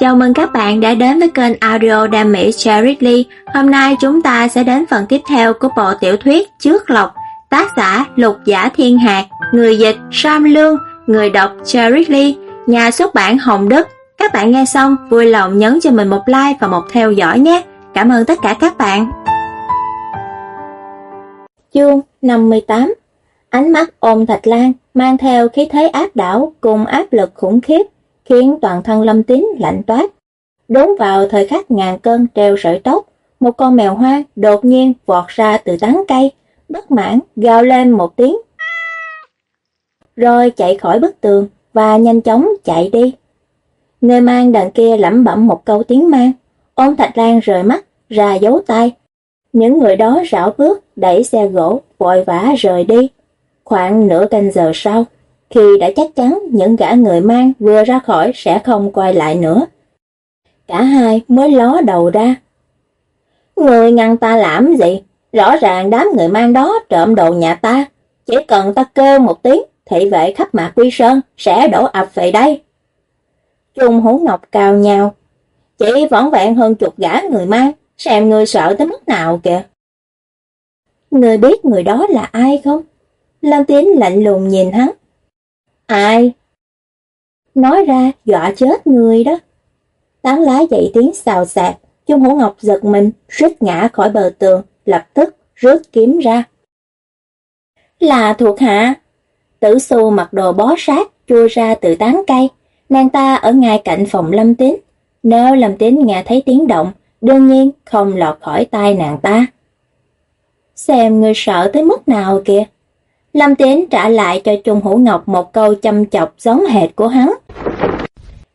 Chào mừng các bạn đã đến với kênh audio Đam Mỹ Cherry Lee. Hôm nay chúng ta sẽ đến phần tiếp theo của bộ tiểu thuyết Trước Lộc, tác giả Lục Giả Thiên Hạc, người dịch Sam Lương, người đọc Cherry Lee, nhà xuất bản Hồng Đức. Các bạn nghe xong vui lòng nhấn cho mình một like và một theo dõi nhé. Cảm ơn tất cả các bạn. Chương 58 Ánh mắt ôm Thạch Lan mang theo khí thế áp đảo cùng áp lực khủng khiếp khiến toàn thân Lâm Tín lạnh toát. Đúng vào thời khắc ngàn cân treo sợi tóc, một con mèo hoa đột nhiên vọt ra từ tán cây, bất mãn gào lên một tiếng. Rồi chạy khỏi bức tường và nhanh chóng chạy đi. Người mang đàn kia lẩm bẩm một câu tiếng mang, ôm Thạch Lan rời mắt, ra dấu tay. Những người đó rảo bước, đẩy xe gỗ, vội vã rời đi. Khoảng nửa canh giờ sau, khi đã chắc chắn những gã người mang vừa ra khỏi sẽ không quay lại nữa. Cả hai mới ló đầu ra. Người ngăn ta làm gì? Rõ ràng đám người mang đó trộm đồ nhà ta. Chỉ cần ta kêu một tiếng, thị vệ khắp mạc quy sơn sẽ đổ ập về đây. Trung hú ngọc cao nhau Chỉ võn vẹn hơn chục gã người mang, xem người sợ tới mức nào kìa. Người biết người đó là ai không? Lan Tiến lạnh lùng nhìn hắn, Ai? Nói ra dọa chết người đó. Tán lá dậy tiếng xào xạc, Chung Hổ Ngọc giật mình, rít ngã khỏi bờ tường, lập tức rút kiếm ra. Là thuộc hạ. Tử xu mặc đồ bó sát, chui ra từ tán cây. Nàng ta ở ngay cạnh phòng Lâm Tín. Nếu Lâm Tín nghe thấy tiếng động, đương nhiên không lọt khỏi tai nàng ta. Xem người sợ tới mức nào kìa. Lâm Tiến trả lại cho Trung Hữu Ngọc một câu chăm chọc giống hệt của hắn.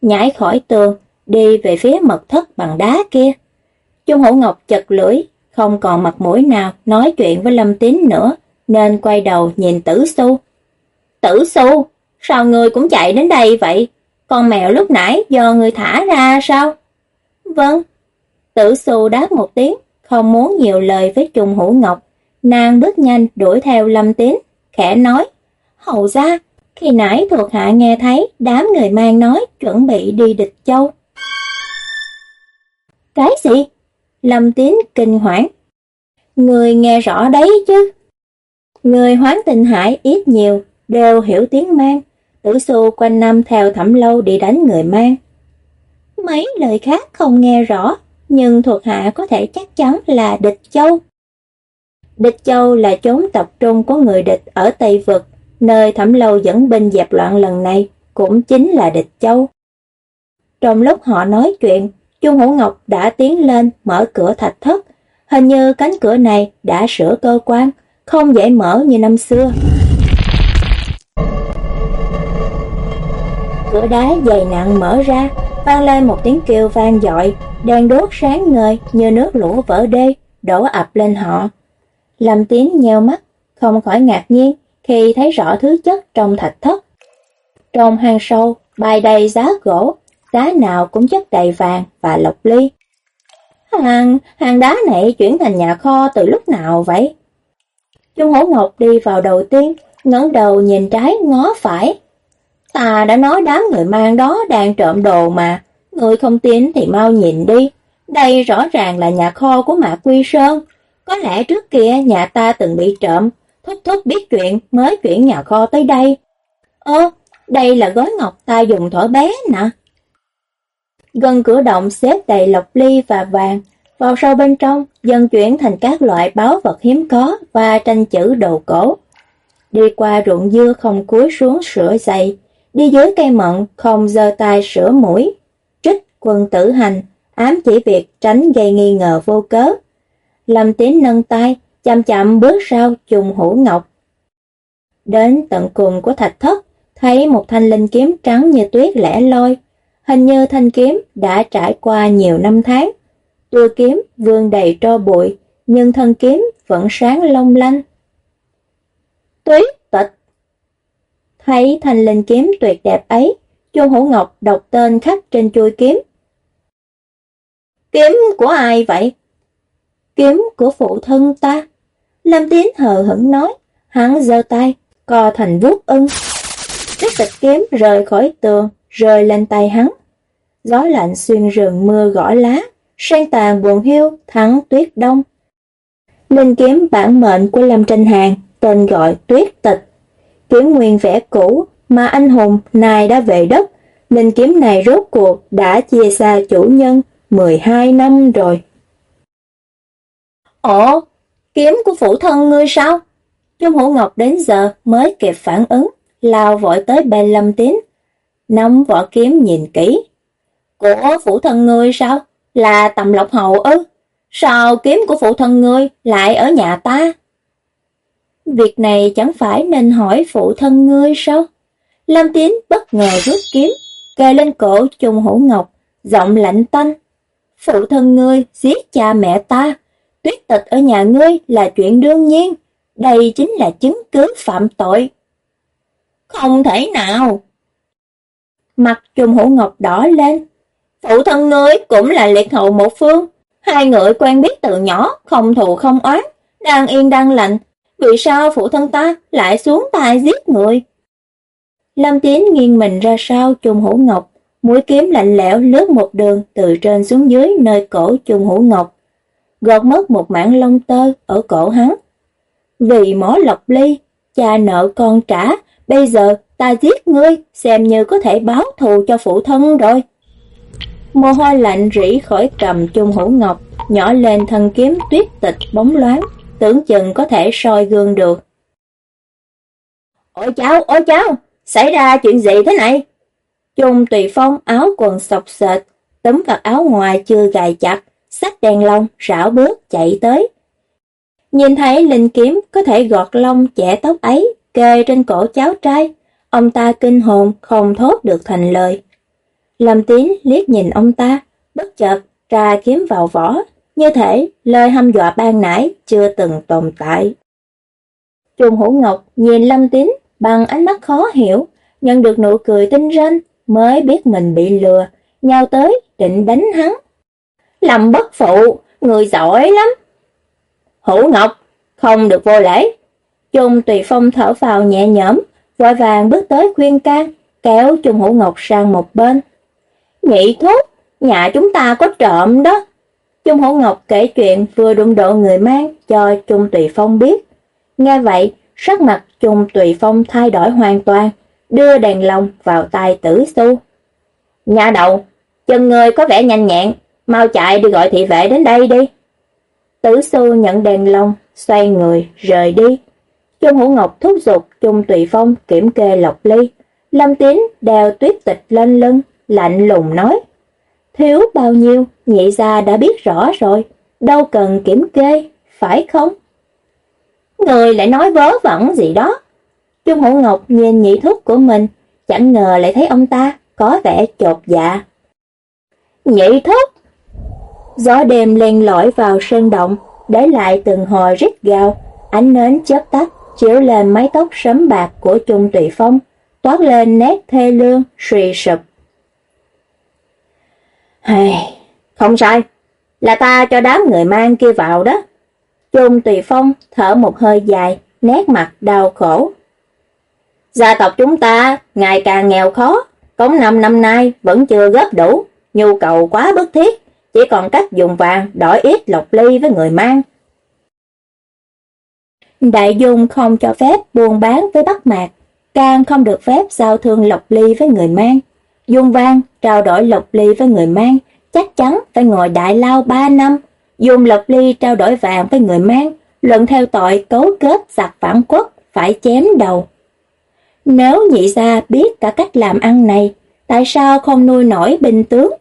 Nhảy khỏi tường, đi về phía mật thất bằng đá kia. Trung Hữu Ngọc chật lưỡi, không còn mặt mũi nào nói chuyện với Lâm Tín nữa, nên quay đầu nhìn Tử Xu. Tử Xu, sao người cũng chạy đến đây vậy? Con mèo lúc nãy do người thả ra sao? Vâng. Tử Xu đáp một tiếng, không muốn nhiều lời với Trung Hữu Ngọc. Nàng bước nhanh đuổi theo Lâm Tín khẽ nói, hầu ra, khi nãy thuộc hạ nghe thấy đám người mang nói chuẩn bị đi địch châu. Cái gì? Lâm Tín kinh hoảng. Người nghe rõ đấy chứ. Người hoán tình hải ít nhiều, đều hiểu tiếng mang. Tử xu quanh năm theo thẩm lâu đi đánh người mang. Mấy lời khác không nghe rõ, nhưng thuộc hạ có thể chắc chắn là địch châu. Địch Châu là chốn tập trung của người địch ở Tây Vực, nơi thẩm lâu dẫn binh dẹp loạn lần này cũng chính là địch Châu. Trong lúc họ nói chuyện, Trung Hữu Ngọc đã tiến lên mở cửa thạch thất. Hình như cánh cửa này đã sửa cơ quan, không dễ mở như năm xưa. Cửa đá dày nặng mở ra, vang lên một tiếng kêu vang dội, đèn đốt sáng ngời như nước lũ vỡ đê, đổ ập lên họ. Lâm Tiến nheo mắt, không khỏi ngạc nhiên khi thấy rõ thứ chất trong thạch thất. Trong hang sâu, bài đầy giá gỗ, đá nào cũng chất đầy vàng và lộc ly. Hàng, hàng đá này chuyển thành nhà kho từ lúc nào vậy? Trung Hổ Ngọc đi vào đầu tiên, ngẩng đầu nhìn trái ngó phải. Ta đã nói đám người mang đó đang trộm đồ mà, người không tin thì mau nhìn đi. Đây rõ ràng là nhà kho của Mạc Quy Sơn, có lẽ trước kia nhà ta từng bị trộm, thúc thúc biết chuyện mới chuyển nhà kho tới đây. Ơ, đây là gói ngọc ta dùng thổi bé nè. Gần cửa động xếp đầy lọc ly và vàng, vào sâu bên trong dần chuyển thành các loại báo vật hiếm có và tranh chữ đồ cổ. Đi qua ruộng dưa không cúi xuống sửa giày, đi dưới cây mận không giơ tay sửa mũi. Trích quân tử hành, ám chỉ việc tránh gây nghi ngờ vô cớ. Lâm Tín nâng tay, chậm chậm bước sau trùng hữu ngọc. Đến tận cùng của thạch thất, thấy một thanh linh kiếm trắng như tuyết lẻ loi. Hình như thanh kiếm đã trải qua nhiều năm tháng. Tua kiếm vương đầy tro bụi, nhưng thân kiếm vẫn sáng long lanh. Tuyết tịch Thấy thanh linh kiếm tuyệt đẹp ấy, Chu Hữu Ngọc đọc tên khắc trên chuôi kiếm. Kiếm của ai vậy? Kiếm của phụ thân ta. Lâm Tiến hờ hững nói, hắn giơ tay, co thành vuốt ưng. Chiếc tịch kiếm rời khỏi tường, rơi lên tay hắn. gió lạnh xuyên rừng mưa gõ lá, sen tàn buồn hiu thắng tuyết đông. Linh kiếm bản mệnh của Lâm Tranh Hàng, tên gọi Tuyết Tịch. Kiếm nguyên vẻ cũ mà anh hùng nay đã về đất, linh kiếm này rốt cuộc đã chia xa chủ nhân 12 năm rồi. Ồ, kiếm của phụ thân ngươi sao? Trung Hữu Ngọc đến giờ mới kịp phản ứng, lao vội tới bên Lâm Tín, nắm vỏ kiếm nhìn kỹ. Của phụ thân ngươi sao? Là tầm lộc hậu ư? Sao kiếm của phụ thân ngươi lại ở nhà ta? Việc này chẳng phải nên hỏi phụ thân ngươi sao? Lâm Tín bất ngờ rút kiếm, kề lên cổ Trung Hữu Ngọc, giọng lạnh tanh. Phụ thân ngươi giết cha mẹ ta, tuyết tịch ở nhà ngươi là chuyện đương nhiên, đây chính là chứng cứ phạm tội. Không thể nào! Mặt Trùng Hữu Ngọc đỏ lên. Phụ thân ngươi cũng là liệt hậu một phương, hai người quen biết từ nhỏ, không thù không oán, đang yên đang lạnh, vì sao phụ thân ta lại xuống tay giết người? Lâm Tiến nghiêng mình ra sau Trùng Hữu Ngọc, mũi kiếm lạnh lẽo lướt một đường từ trên xuống dưới nơi cổ Trùng Hữu Ngọc, gọt mất một mảng lông tơ ở cổ hắn. Vì mỏ lộc ly, cha nợ con trả, bây giờ ta giết ngươi, xem như có thể báo thù cho phụ thân rồi. Mồ hôi lạnh rỉ khỏi cầm chung Hữu Ngọc, nhỏ lên thân kiếm tuyết tịch bóng loáng, tưởng chừng có thể soi gương được. Ôi cháu, ôi cháu, xảy ra chuyện gì thế này? chung tùy phong áo quần sọc sệt, tấm vạt áo ngoài chưa gài chặt, xách đèn lông, rảo bước chạy tới. Nhìn thấy linh kiếm có thể gọt lông chẻ tóc ấy, kề trên cổ cháu trai, ông ta kinh hồn không thốt được thành lời. Lâm Tín liếc nhìn ông ta, bất chợt ra kiếm vào vỏ, như thể lời hăm dọa ban nãy chưa từng tồn tại. Trung Hữu Ngọc nhìn Lâm Tín bằng ánh mắt khó hiểu, nhận được nụ cười tinh ranh, mới biết mình bị lừa, nhào tới định đánh hắn. Lâm bất phụ, người giỏi lắm. Hữu Ngọc, không được vô lễ. Trung Tùy Phong thở vào nhẹ nhõm, vội vàng bước tới khuyên can, kéo Trung Hữu Ngọc sang một bên. Nhị thúc, nhà chúng ta có trộm đó. Trung Hữu Ngọc kể chuyện vừa đụng độ người mang cho Trung Tùy Phong biết. Nghe vậy, sắc mặt Trung Tùy Phong thay đổi hoàn toàn, đưa đèn lồng vào tay tử su. Nhà đầu, chân người có vẻ nhanh nhẹn, mau chạy đi gọi thị vệ đến đây đi. Tử sư nhận đèn lồng, xoay người, rời đi. Trung Hữu Ngọc thúc giục Trung Tùy Phong kiểm kê lộc ly. Lâm Tín đeo tuyết tịch lên lưng, lạnh lùng nói. Thiếu bao nhiêu, nhị gia đã biết rõ rồi, đâu cần kiểm kê, phải không? Người lại nói vớ vẩn gì đó. Trung Hữu Ngọc nhìn nhị thúc của mình, chẳng ngờ lại thấy ông ta có vẻ chột dạ. Nhị thúc! Gió đêm len lỏi vào sơn động, để lại từng hồi rít gào, ánh nến chớp tắt, chiếu lên mái tóc sấm bạc của Trung Tùy Phong, toát lên nét thê lương, suy sụp. Hey, không sai, là ta cho đám người mang kia vào đó. Trung Tùy Phong thở một hơi dài, nét mặt đau khổ. Gia tộc chúng ta ngày càng nghèo khó, cống năm năm nay vẫn chưa góp đủ, nhu cầu quá bức thiết, chỉ còn cách dùng vàng đổi ít lộc ly với người mang. Đại Dung không cho phép buôn bán với Bắc Mạc, càng không được phép giao thương lộc ly với người mang. Dung Vang trao đổi lộc ly với người mang, chắc chắn phải ngồi đại lao 3 năm. Dùng lộc ly trao đổi vàng với người mang, luận theo tội cấu kết giặc phản quốc, phải chém đầu. Nếu nhị gia biết cả cách làm ăn này, tại sao không nuôi nổi binh tướng?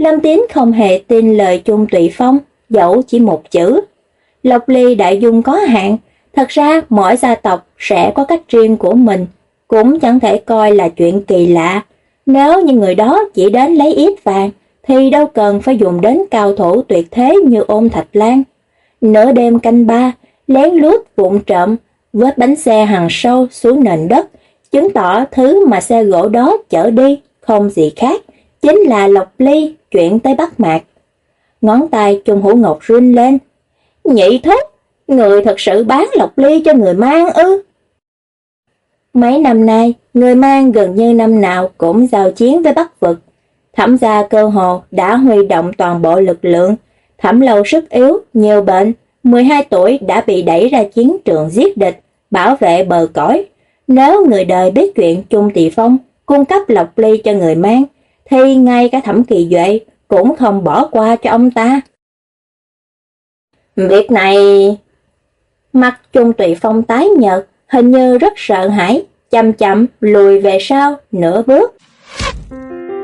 Lâm Tín không hề tin lời Chung Tụy Phong, dẫu chỉ một chữ. Lộc ly đại dung có hạn, thật ra mỗi gia tộc sẽ có cách riêng của mình, cũng chẳng thể coi là chuyện kỳ lạ. Nếu như người đó chỉ đến lấy ít vàng, thì đâu cần phải dùng đến cao thủ tuyệt thế như ôn thạch lan. Nửa đêm canh ba, lén lút vụn trộm, vết bánh xe hàng sâu xuống nền đất, chứng tỏ thứ mà xe gỗ đó chở đi không gì khác, chính là Lộc Ly chuyển tới Bắc Mạc. Ngón tay Trung Hữu Ngọc run lên. Nhị thúc, người thật sự bán Lộc Ly cho người mang ư? Mấy năm nay, người mang gần như năm nào cũng giao chiến với Bắc vực. Thẩm gia cơ hồ đã huy động toàn bộ lực lượng, thẩm lâu sức yếu, nhiều bệnh, 12 tuổi đã bị đẩy ra chiến trường giết địch, bảo vệ bờ cõi. Nếu người đời biết chuyện Trung Tỳ Phong cung cấp lộc ly cho người mang, thì ngay cả thẩm kỳ duệ cũng không bỏ qua cho ông ta. Việc này... Mặt Trung Tùy Phong tái nhợt, hình như rất sợ hãi, chậm chậm lùi về sau nửa bước.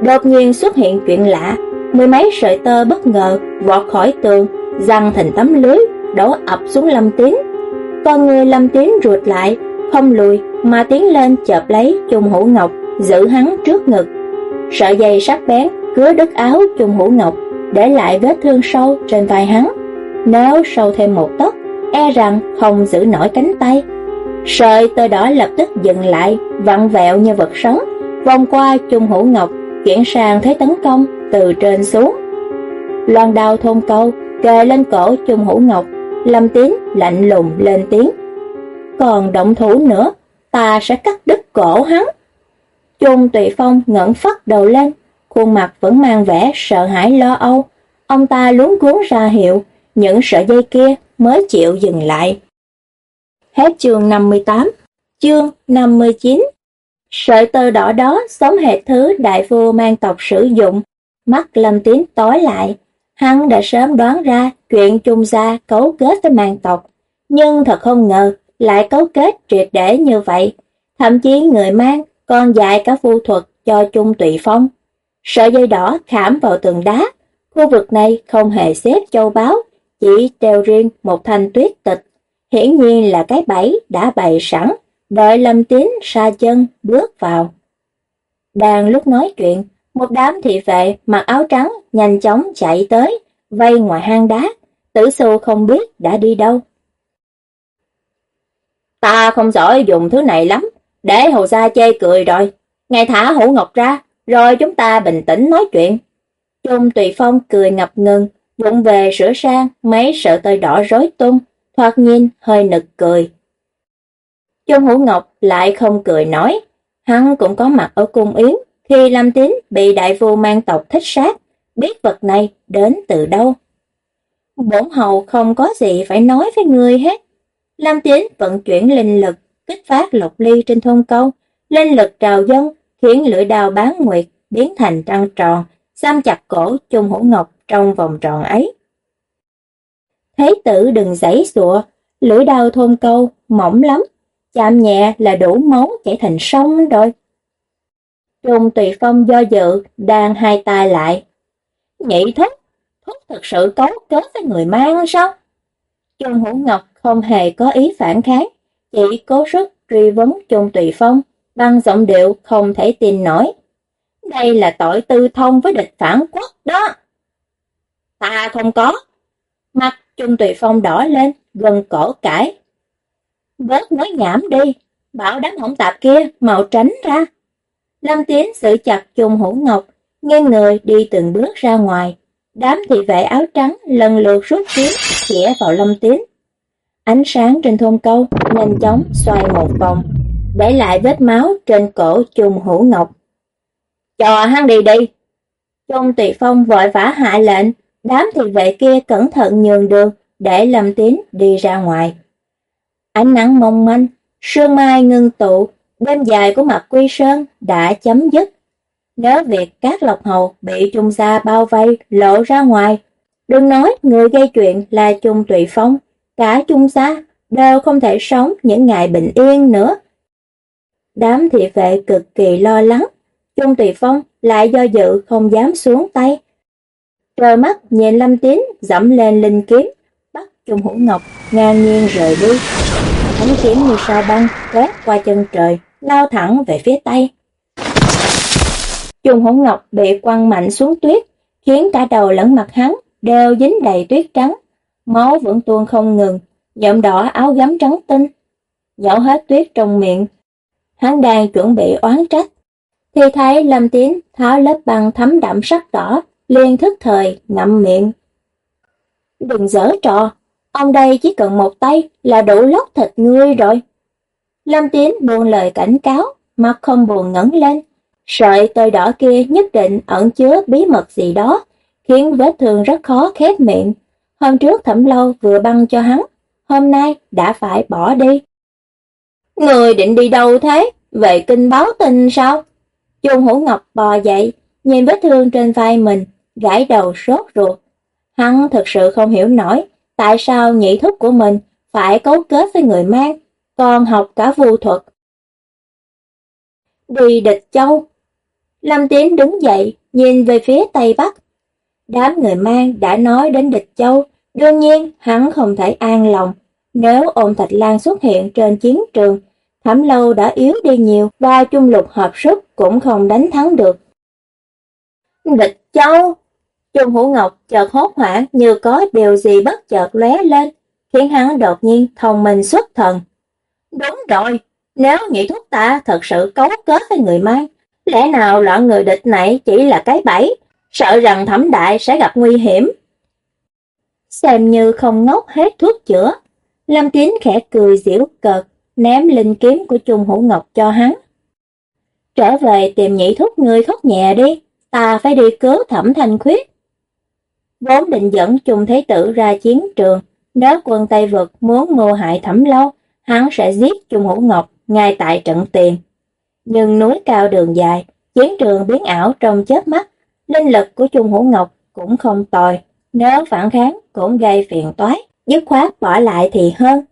Đột nhiên xuất hiện chuyện lạ, mười mấy sợi tơ bất ngờ vọt khỏi tường, răng thành tấm lưới, đổ ập xuống Lâm Tiến. Con người Lâm Tiến ruột lại, không lùi mà tiến lên chợp lấy Trung Hữu Ngọc, giữ hắn trước ngực. Sợi dây sắc bén cứa đứt áo chung Hữu Ngọc, để lại vết thương sâu trên vai hắn. Nếu sâu thêm một tấc, e rằng không giữ nổi cánh tay. Sợi tơ đỏ lập tức dừng lại, vặn vẹo như vật sống, vòng qua chung Hữu Ngọc, chuyển sang thế tấn công từ trên xuống. Loan đao thôn câu, kề lên cổ chung Hữu Ngọc, Lâm Tín lạnh lùng lên tiếng. Còn động thủ nữa, ta sẽ cắt đứt cổ hắn. Trung Tùy Phong ngẩng phát đầu lên, khuôn mặt vẫn mang vẻ sợ hãi lo âu. Ông ta luống cuốn ra hiệu, những sợi dây kia mới chịu dừng lại. Hết chương 58, chương 59. Sợi tơ đỏ đó giống hệt thứ đại vua mang tộc sử dụng, mắt lâm tín tối lại. Hắn đã sớm đoán ra chuyện trung gia cấu kết với mang tộc, nhưng thật không ngờ lại cấu kết triệt để như vậy. Thậm chí người mang còn dạy cả phu thuật cho chung tụy Phong. Sợi dây đỏ khảm vào tường đá, khu vực này không hề xếp châu báu, chỉ treo riêng một thanh tuyết tịch. Hiển nhiên là cái bẫy đã bày sẵn, đợi Lâm Tín xa chân bước vào. Đang lúc nói chuyện, một đám thị vệ mặc áo trắng nhanh chóng chạy tới, vây ngoài hang đá, tử xu không biết đã đi đâu. Ta không giỏi dùng thứ này lắm, để hầu Sa chê cười rồi. Ngài thả hổ ngọc ra, rồi chúng ta bình tĩnh nói chuyện. Trung Tùy Phong cười ngập ngừng, vụng về sửa sang mấy sợi tơi đỏ rối tung, thoạt nhìn hơi nực cười. Trung Hữu Ngọc lại không cười nói, hắn cũng có mặt ở cung yến khi Lâm Tín bị đại phu mang tộc thích sát, biết vật này đến từ đâu. Bổn hầu không có gì phải nói với người hết. Lâm Tín vận chuyển linh lực, kích phát lục ly trên thôn câu, linh lực trào dân khiến lưỡi đào bán nguyệt biến thành trăng tròn, xăm chặt cổ chung Hữu Ngọc trong vòng tròn ấy. Thế tử đừng giãy sụa, lưỡi đao thôn câu, mỏng lắm, chạm nhẹ là đủ máu chảy thành sông rồi. Trung Tùy Phong do dự, đang hai tay lại. Nhị thúc, thúc thật sự cấu kết với người mang sao? Trung Hữu Ngọc không hề có ý phản kháng, chỉ cố sức truy vấn Chung Tùy Phong bằng giọng điệu không thể tin nổi. Đây là tội tư thông với địch phản quốc đó. Ta không có. Mặt Trung Tùy Phong đỏ lên, gần cổ cãi. Bớt nói nhảm đi, bảo đám hỗn tạp kia mau tránh ra. Lâm Tiến giữ chặt Trung Hữu Ngọc, nghiêng người đi từng bước ra ngoài. Đám thị vệ áo trắng lần lượt rút kiếm, chĩa vào Lâm Tiến. Ánh sáng trên thôn câu nhanh chóng xoay một vòng, để lại vết máu trên cổ Trung Hữu Ngọc. Cho hắn đi đi. Trung Tùy Phong vội vã hạ lệnh, đám thị vệ kia cẩn thận nhường đường để Lâm Tín đi ra ngoài. Ánh nắng mong manh, sương mai ngưng tụ, đêm dài của mặt Quy Sơn đã chấm dứt. Nếu việc các lộc hầu bị Trung gia bao vây lộ ra ngoài, đừng nói người gây chuyện là Trung Tùy Phong, cả chung gia đều không thể sống những ngày bình yên nữa. Đám thị vệ cực kỳ lo lắng, Trung Tùy Phong lại do dự không dám xuống tay. Trời mắt nhìn Lâm Tín dẫm lên linh kiếm, bắt Trung Hữu Ngọc ngang nhiên rời đi. Thánh kiếm như sao băng quét qua chân trời, lao thẳng về phía Tây. Trung Hữu Ngọc bị quăng mạnh xuống tuyết, khiến cả đầu lẫn mặt hắn đều dính đầy tuyết trắng. Máu vẫn tuôn không ngừng, nhuộm đỏ áo gấm trắng tinh. Nhổ hết tuyết trong miệng. Hắn đang chuẩn bị oán trách thì thấy Lâm Tiến tháo lớp băng thấm đậm sắc đỏ, liền thức thời ngậm miệng. Đừng dở trò, ông đây chỉ cần một tay là đủ lóc thịt ngươi rồi. Lâm Tiến buông lời cảnh cáo, mặt không buồn ngẩng lên, Sợi tơi đỏ kia nhất định ẩn chứa bí mật gì đó, khiến vết thương rất khó khép miệng. Hôm trước thẩm lâu vừa băng cho hắn, hôm nay đã phải bỏ đi. Người định đi đâu thế? Về kinh báo tin sao? Chung Hữu Ngọc bò dậy, nhìn vết thương trên vai mình, gãi đầu sốt ruột. Hắn thực sự không hiểu nổi tại sao nhị thúc của mình phải cấu kết với người mang, còn học cả vu thuật. Đi địch châu. Lâm Tiến đứng dậy, nhìn về phía Tây Bắc. Đám người mang đã nói đến địch châu, đương nhiên hắn không thể an lòng. Nếu ôn Thạch Lan xuất hiện trên chiến trường, Thẩm lâu đã yếu đi nhiều và chung lục hợp sức cũng không đánh thắng được. Địch châu! Trung Hữu Ngọc chợt hốt hoảng như có điều gì bất chợt lóe lên, khiến hắn đột nhiên thông minh xuất thần. Đúng rồi, nếu nhị thúc ta thật sự cấu kết với người mang, lẽ nào loại người địch này chỉ là cái bẫy, sợ rằng thẩm đại sẽ gặp nguy hiểm. Xem như không ngốc hết thuốc chữa, Lâm Tín khẽ cười giễu cợt, ném linh kiếm của Trung Hữu Ngọc cho hắn. Trở về tìm nhị thúc ngươi khóc nhẹ đi, ta phải đi cứu thẩm thanh khuyết. Vốn định dẫn Trung Thế Tử ra chiến trường, nếu quân Tây Vực muốn mưu hại thẩm lâu, hắn sẽ giết Trung Hữu Ngọc ngay tại trận tiền. Nhưng núi cao đường dài, chiến trường biến ảo trong chớp mắt, linh lực của Trung Hữu Ngọc cũng không tồi, nếu phản kháng cũng gây phiền toái, dứt khoát bỏ lại thì hơn.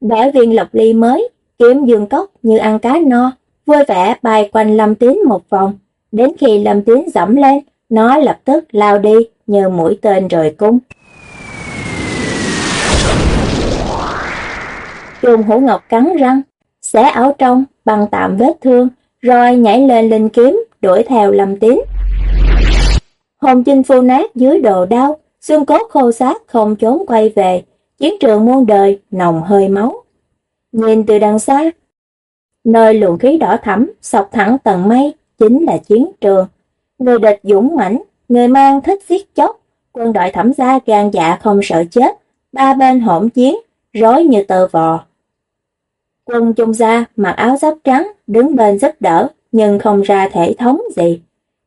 Bởi viên lộc ly mới, kiếm dương cốc như ăn cá no, vui vẻ bay quanh Lâm Tín một vòng, đến khi Lâm Tín dẫm lên, nó lập tức lao đi như mũi tên rời cung. Trung hữu ngọc cắn răng, xé áo trong, bằng tạm vết thương, rồi nhảy lên linh kiếm, đuổi theo Lâm Tín. Hồn chinh phu nát dưới đồ đau, xương cốt khô xác không trốn quay về, chiến trường muôn đời nồng hơi máu. Nhìn từ đằng xa, nơi luồng khí đỏ thẳm sọc thẳng tầng mây chính là chiến trường. Người địch dũng mãnh, người mang thích giết chóc, quân đội thẩm gia gan dạ không sợ chết, ba bên hỗn chiến, rối như tờ vò. Quân trung gia mặc áo giáp trắng, đứng bên giúp đỡ, nhưng không ra thể thống gì.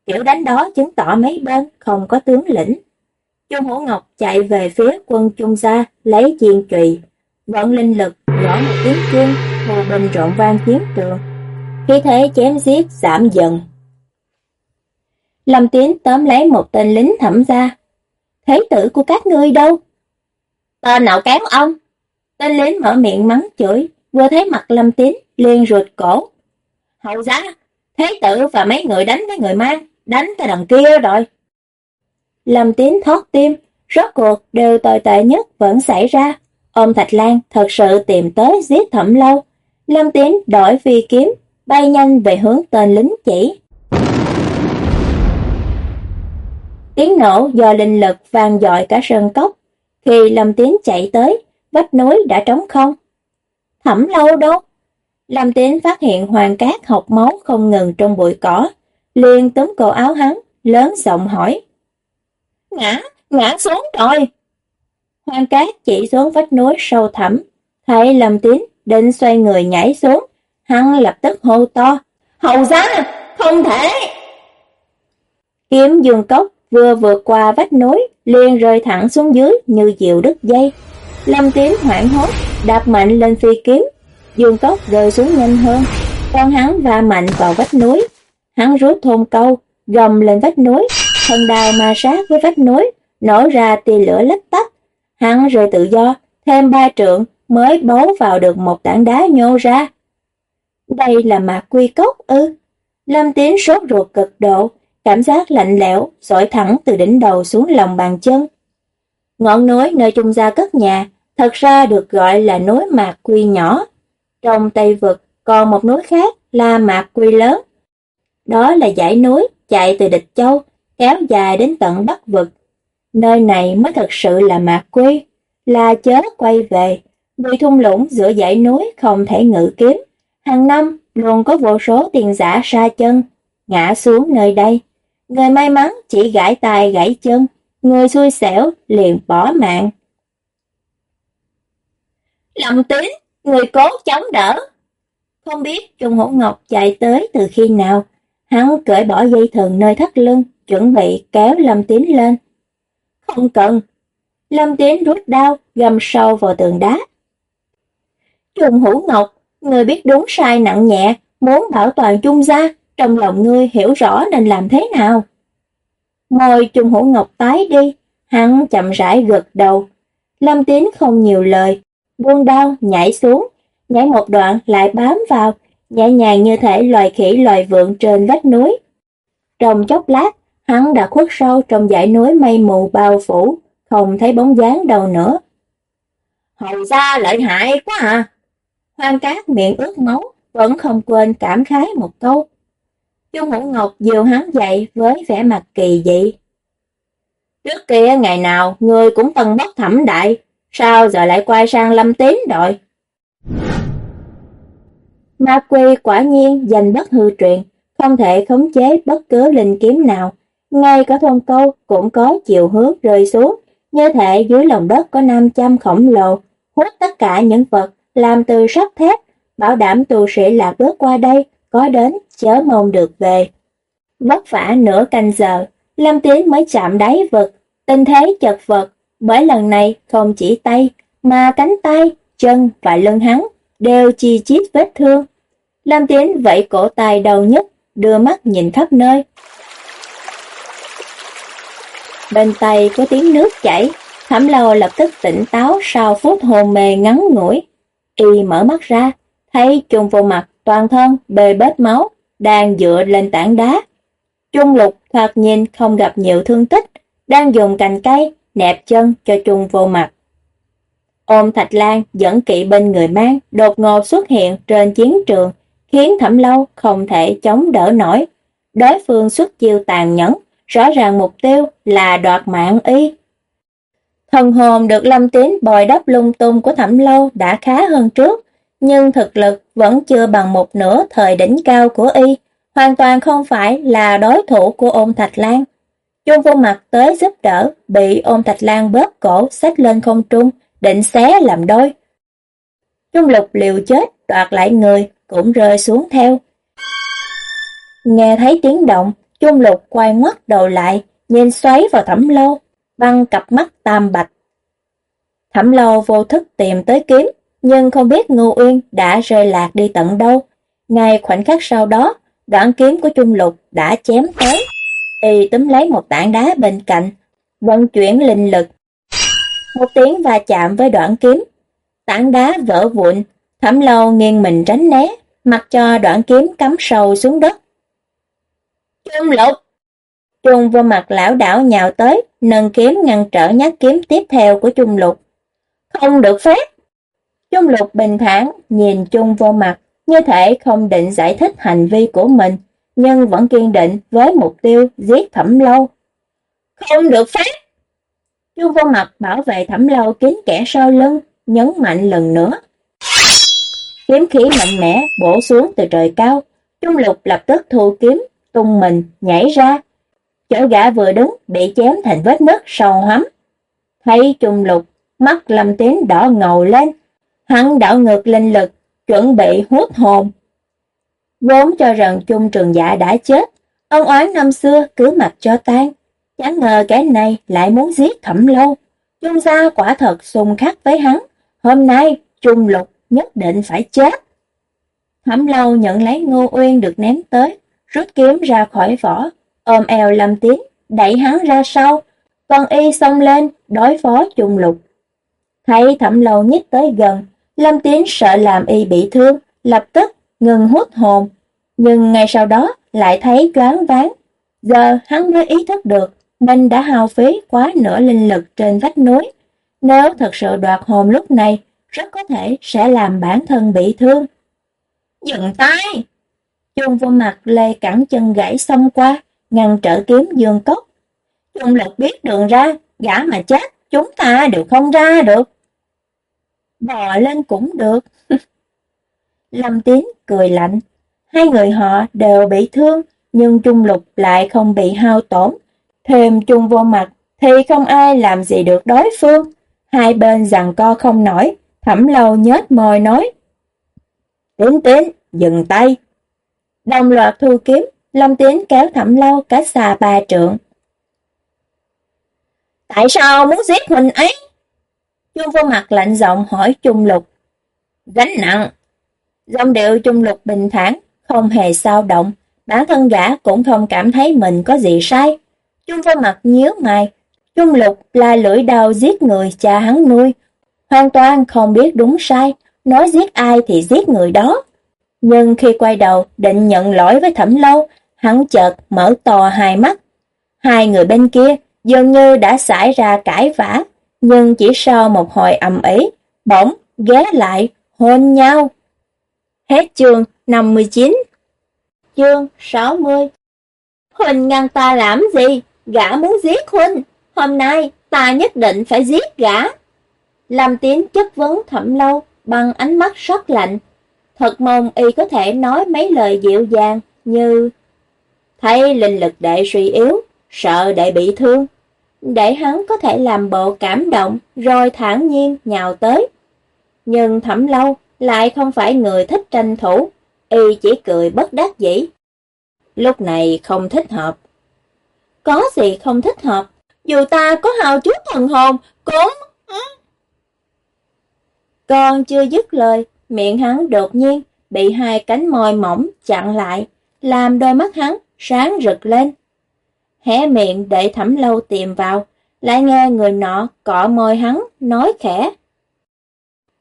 Kiểu đánh đó chứng tỏ mấy bên không có tướng lĩnh. Trung Hữu Ngọc chạy về phía quân trung Sa lấy chiên trùy, vận linh lực, gõ một tiếng chuông, hồ bình trộn vang chiến trường. Khi thế chém giết giảm dần. Lâm Tiến tóm lấy một tên lính thẩm ra. Thế tử của các ngươi đâu? Tên nào kém ông? Tên lính mở miệng mắng chửi, vừa thấy mặt Lâm Tiến, liền ruột cổ. Hậu giá, thế tử và mấy người đánh với người mang, đánh tới đằng kia rồi. Lâm Tín thót tim, rốt cuộc đều tồi tệ nhất vẫn xảy ra. Ông Thạch Lan thật sự tìm tới giết thẩm lâu. Lâm Tín đổi phi kiếm, bay nhanh về hướng tên lính chỉ. Tiếng nổ do linh lực vang dội cả sơn cốc. Khi Lâm Tín chạy tới, vách núi đã trống không. Thẩm lâu đâu? Lâm Tín phát hiện hoàng cát học máu không ngừng trong bụi cỏ, liền túm cổ áo hắn, lớn giọng hỏi. Ngã, ngã xuống rồi. Hoàng cát chỉ xuống vách núi sâu thẳm, thấy Lâm Tiến định xoay người nhảy xuống, hắn lập tức hô to. Hầu giá, không thể! Kiếm dương cốc vừa vượt qua vách núi, liền rơi thẳng xuống dưới như diều đứt dây. Lâm Tiến hoảng hốt, đạp mạnh lên phi kiếm, dương cốc rơi xuống nhanh hơn, con hắn va mạnh vào vách núi. Hắn rút thôn câu, gầm lên vách núi, thân đào ma sát với vách núi, nổ ra tia lửa lách tách. Hắn rồi tự do, thêm ba trượng mới bấu vào được một tảng đá nhô ra. Đây là mạc quy cốc ư? Lâm Tiến sốt ruột cực độ, cảm giác lạnh lẽo dội thẳng từ đỉnh đầu xuống lòng bàn chân. Ngọn núi nơi trung gia cất nhà thật ra được gọi là núi Mạc Quy nhỏ. Trong Tây Vực còn một núi khác là Mạc Quy lớn. Đó là dãy núi chạy từ Địch Châu kéo dài đến tận Bắc Vực. Nơi này mới thật sự là Mạc Quy, là chớ quay về. Người thung lũng giữa dãy núi không thể ngự kiếm. Hàng năm luôn có vô số tiền giả sa chân, ngã xuống nơi đây. Người may mắn chỉ gãy tay gãy chân, người xui xẻo liền bỏ mạng. Lâm tín, người cố chống đỡ. Không biết Trung Hổ Ngọc chạy tới từ khi nào, hắn cởi bỏ dây thừng nơi thắt lưng, chuẩn bị kéo Lâm Tín lên. Không cần. Lâm Tín rút đao, găm sâu vào tường đá. Trùng Hữu Ngọc, người biết đúng sai nặng nhẹ, muốn bảo toàn chung gia, trong lòng ngươi hiểu rõ nên làm thế nào. Môi trùng Hữu Ngọc tái đi, hắn chậm rãi gật đầu. Lâm Tín không nhiều lời, buông đao nhảy xuống, nhảy một đoạn lại bám vào, nhẹ nhàng như thể loài khỉ loài vượn trên vách núi. Trong chốc lát, hắn đã khuất sâu trong dãy núi mây mù bao phủ, không thấy bóng dáng đâu nữa. Hầu ra lợi hại quá à! Hoang cát miệng ướt máu, vẫn không quên cảm khái một câu. Trung Hữu Ngọc dìu hắn dậy với vẻ mặt kỳ dị. Trước kia ngày nào người cũng từng bóc thẩm đại, sao giờ lại quay sang lâm tín rồi? Ma quỷ quả nhiên giành bất hư truyền, không thể khống chế bất cứ linh kiếm nào. Ngay cả thôn câu cũng có chiều hướng rơi xuống, như thể dưới lòng đất có 500 khổng lồ, hút tất cả những vật làm từ sắt thép, bảo đảm tu sĩ lạc bước qua đây, có đến chớ mong được về. Vất vả nửa canh giờ, Lâm Tiến mới chạm đáy vực, tình thế chật vật, bởi lần này không chỉ tay, mà cánh tay, chân và lưng hắn đều chi chít vết thương. Lâm Tiến vẫy cổ tay đầu nhất, đưa mắt nhìn khắp nơi. Bên tay có tiếng nước chảy, Thẩm Lâu lập tức tỉnh táo sau phút hồn mê ngắn ngủi. Y mở mắt ra, thấy chung vô mặt toàn thân bê bết máu, đang dựa lên tảng đá. Trung lục thoạt nhìn không gặp nhiều thương tích, đang dùng cành cây nẹp chân cho trung vô mặt. Ôm Thạch Lan dẫn kỵ bên người mang đột ngột xuất hiện trên chiến trường, khiến Thẩm Lâu không thể chống đỡ nổi. Đối phương xuất chiêu tàn nhẫn, rõ ràng mục tiêu là đoạt mạng y. Thần hồn được lâm tín bồi đắp lung tung của Thẩm Lâu đã khá hơn trước, nhưng thực lực vẫn chưa bằng một nửa thời đỉnh cao của y, hoàn toàn không phải là đối thủ của ôn Thạch Lan. Chung vô mặt tới giúp đỡ, bị ôn Thạch Lan bớt cổ xách lên không trung, định xé làm đôi. Trung lục liều chết, đoạt lại người, cũng rơi xuống theo. Nghe thấy tiếng động, Trung lục quay ngoắt đầu lại, nhìn xoáy vào thẩm lâu, băng cặp mắt tam bạch. Thẩm lâu vô thức tìm tới kiếm, nhưng không biết Ngô Uyên đã rơi lạc đi tận đâu. Ngay khoảnh khắc sau đó, đoạn kiếm của Trung Lục đã chém tới. Y túm lấy một tảng đá bên cạnh, vận chuyển linh lực. Một tiếng va chạm với đoạn kiếm, tảng đá vỡ vụn, thẩm lâu nghiêng mình tránh né, mặc cho đoạn kiếm cắm sâu xuống đất. Trung Lục! Trung vô mặt lão đảo nhào tới, nâng kiếm ngăn trở nhát kiếm tiếp theo của Trung Lục. Không được phép! Trung lục bình thản nhìn chung vô mặt, như thể không định giải thích hành vi của mình, nhưng vẫn kiên định với mục tiêu giết thẩm lâu. Không được phép! Trung vô mặt bảo vệ thẩm lâu kín kẻ sau lưng, nhấn mạnh lần nữa. Kiếm khí mạnh mẽ bổ xuống từ trời cao, Trung lục lập tức thu kiếm, tung mình, nhảy ra. Chỗ gã vừa đứng bị chém thành vết nứt sâu hắm. Thấy Trung lục, mắt lâm tiến đỏ ngầu lên, Hắn đảo ngược linh lực, chuẩn bị hút hồn. Vốn cho rằng chung trường dạ đã chết, ân oán năm xưa cứ mặc cho tan. Chẳng ngờ cái này lại muốn giết thẩm lâu. trung gia quả thật xung khắc với hắn. Hôm nay, trung lục nhất định phải chết. Thẩm lâu nhận lấy ngô uyên được ném tới, rút kiếm ra khỏi vỏ, ôm eo lâm tiến, đẩy hắn ra sau. Còn y xông lên, đối phó trung lục. Thấy thẩm lâu nhích tới gần, Lâm Tiến sợ làm y bị thương, lập tức ngừng hút hồn, nhưng ngay sau đó lại thấy choáng váng. Giờ hắn mới ý thức được mình đã hao phí quá nửa linh lực trên vách núi. Nếu thật sự đoạt hồn lúc này, rất có thể sẽ làm bản thân bị thương. Dừng tay! Trung vô mặt lê cẳng chân gãy xông qua, ngăn trở kiếm dương cốc. Trung lực biết đường ra, gã mà chết, chúng ta đều không ra được bò lên cũng được. Lâm Tiến cười lạnh, hai người họ đều bị thương, nhưng Trung Lục lại không bị hao tổn. Thêm Trung vô mặt thì không ai làm gì được đối phương. Hai bên rằng co không nổi, thẩm lâu nhếch môi nói. Tiến tiến, dừng tay. Đồng loạt thu kiếm, Lâm tiến kéo Thẩm Lâu cách xa ba trượng. Tại sao muốn giết mình ấy? Chung vô mặt lạnh giọng hỏi Trung Lục. Gánh nặng. Dòng điệu Trung Lục bình thản, không hề sao động. Bản thân gã cũng không cảm thấy mình có gì sai chung vô mặt nhíu mày. chung Lục là lưỡi đao giết người cha hắn nuôi. Hoàn toàn không biết đúng sai, nói giết ai thì giết người đó. Nhưng khi quay đầu định nhận lỗi với thẩm lâu, hắn chợt mở to hai mắt. Hai người bên kia dường như đã xảy ra cãi vã, nhưng chỉ sau một hồi ầm ĩ, bỗng ghé lại hôn nhau. Hết chương 59 Chương 60 huỳnh ngăn ta làm gì? Gã muốn giết Huynh. Hôm nay ta nhất định phải giết gã. Lâm Tiến chất vấn thẩm lâu bằng ánh mắt sắc lạnh. Thật mong y có thể nói mấy lời dịu dàng như Thấy linh lực đệ suy yếu, sợ đệ bị thương. Để hắn có thể làm bộ cảm động rồi thản nhiên nhào tới. Nhưng thẩm lâu lại không phải người thích tranh thủ, y chỉ cười bất đắc dĩ. Lúc này không thích hợp. Có gì không thích hợp, dù ta có hào chút thần hồn, cũng... Ừ. Con chưa dứt lời, miệng hắn đột nhiên bị hai cánh môi mỏng chặn lại, làm đôi mắt hắn sáng rực lên. Hé miệng để thẩm lâu tìm vào, lại nghe người nọ cọ môi hắn, nói khẽ.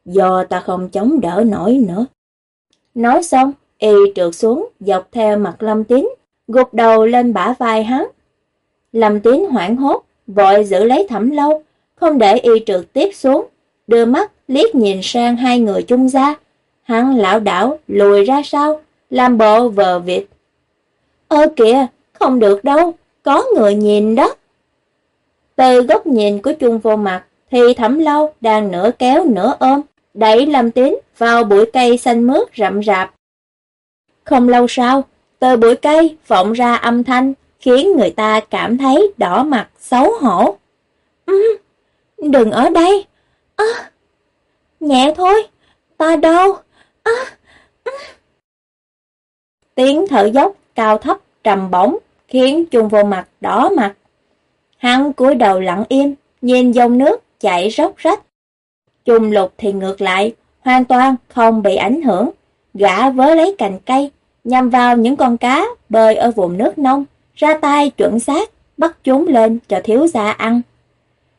Do ta không chống đỡ nổi nữa. Nói xong, y trượt xuống, dọc theo mặt lâm tín, gục đầu lên bả vai hắn. Lâm tín hoảng hốt, vội giữ lấy thẩm lâu, không để y trượt tiếp xuống, đưa mắt liếc nhìn sang hai người chung gia. Hắn lão đảo lùi ra sau, làm bộ vờ vịt. Ơ kìa, không được đâu, có người nhìn đó. Từ góc nhìn của chung vô mặt, thì thẩm lâu đang nửa kéo nửa ôm, đẩy Lâm Tín vào bụi cây xanh mướt rậm rạp. Không lâu sau, từ bụi cây vọng ra âm thanh, khiến người ta cảm thấy đỏ mặt, xấu hổ. Ừ, đừng ở đây. À, nhẹ thôi, ta đâu. À, à. Tiếng thở dốc cao thấp trầm bổng khiến chung vô mặt đỏ mặt. Hắn cúi đầu lặng im, nhìn dòng nước chảy róc rách. Chung lục thì ngược lại, hoàn toàn không bị ảnh hưởng. Gã vớ lấy cành cây, nhằm vào những con cá bơi ở vùng nước nông, ra tay chuẩn xác, bắt chúng lên cho thiếu gia ăn.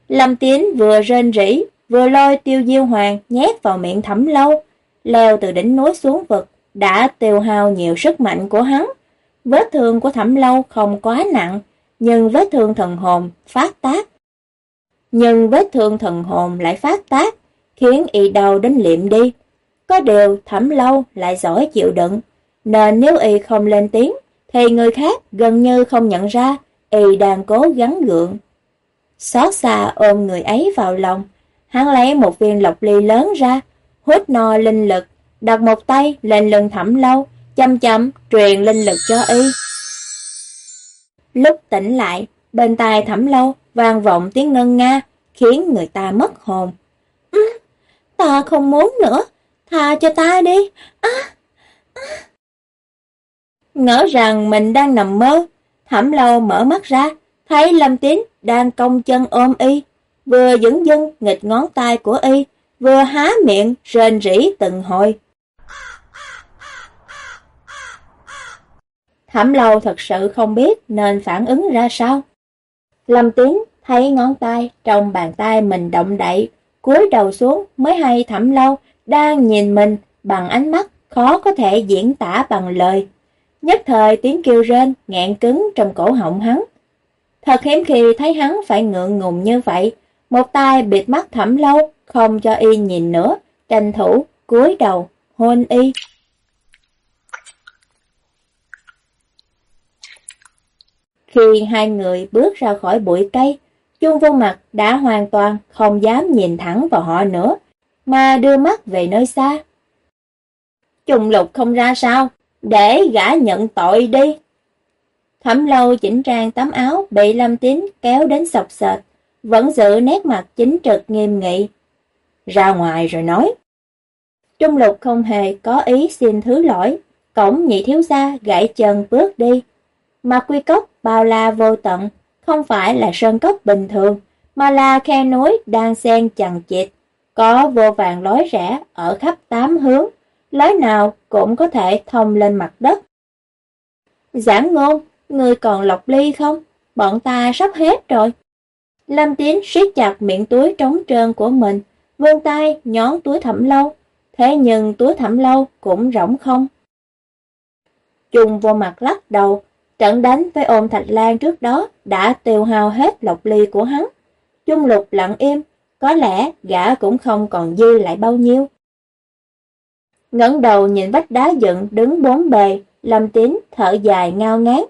Lâm Tiến vừa rên rỉ, vừa lôi tiêu diêu hoàng nhét vào miệng thẩm lâu, leo từ đỉnh núi xuống vực, đã tiêu hao nhiều sức mạnh của hắn. Vết thương của thẩm lâu không quá nặng, nhưng vết thương thần hồn phát tác. Nhưng vết thương thần hồn lại phát tác, khiến y đau đến liệm đi. Có điều thẩm lâu lại giỏi chịu đựng, nên nếu y không lên tiếng, thì người khác gần như không nhận ra y đang cố gắng gượng. Xót xa ôm người ấy vào lòng, hắn lấy một viên lọc ly lớn ra, hút no linh lực, đặt một tay lên lưng thẩm lâu, chậm chậm truyền linh lực cho y. Lúc tỉnh lại, bên tai thẩm lâu vang vọng tiếng ngân nga, khiến người ta mất hồn. Ừ, ta không muốn nữa, tha cho ta đi. À, à. Ngỡ rằng mình đang nằm mơ, thẩm lâu mở mắt ra, thấy Lâm Tín đang cong chân ôm y, vừa dững dưng nghịch ngón tay của y, vừa há miệng rên rỉ từng hồi. Thẩm lâu thật sự không biết nên phản ứng ra sao. Lâm Tiến thấy ngón tay trong bàn tay mình động đậy, cúi đầu xuống mới hay thẩm lâu đang nhìn mình bằng ánh mắt khó có thể diễn tả bằng lời. Nhất thời tiếng kêu rên ngạn cứng trong cổ họng hắn. Thật hiếm khi thấy hắn phải ngượng ngùng như vậy, một tay bịt mắt thẩm lâu, không cho y nhìn nữa, tranh thủ, cúi đầu, hôn y. Khi hai người bước ra khỏi bụi cây, Chung vô mặt đã hoàn toàn không dám nhìn thẳng vào họ nữa, mà đưa mắt về nơi xa. trùng lục không ra sao, để gã nhận tội đi. Thẩm lâu chỉnh trang tấm áo bị Lâm Tín kéo đến sọc sệt, vẫn giữ nét mặt chính trực nghiêm nghị. Ra ngoài rồi nói. Trung lục không hề có ý xin thứ lỗi, cổng nhị thiếu gia gãy chân bước đi. mà quy cốc bao la vô tận, không phải là sơn cốc bình thường, mà là khe núi đang xen chằng chịt, có vô vàng lối rẽ ở khắp tám hướng, lối nào cũng có thể thông lên mặt đất. Giảng ngôn, người còn lọc ly không? Bọn ta sắp hết rồi. Lâm Tiến siết chặt miệng túi trống trơn của mình, vươn tay nhón túi thẩm lâu, thế nhưng túi thẩm lâu cũng rỗng không. Trùng vô mặt lắc đầu, trận đánh với ôm thạch lan trước đó đã tiêu hao hết lọc ly của hắn. Trung lục lặng im, có lẽ gã cũng không còn dư lại bao nhiêu ngẩng đầu nhìn vách đá dựng đứng bốn bề, Lâm Tín thở dài ngao ngán.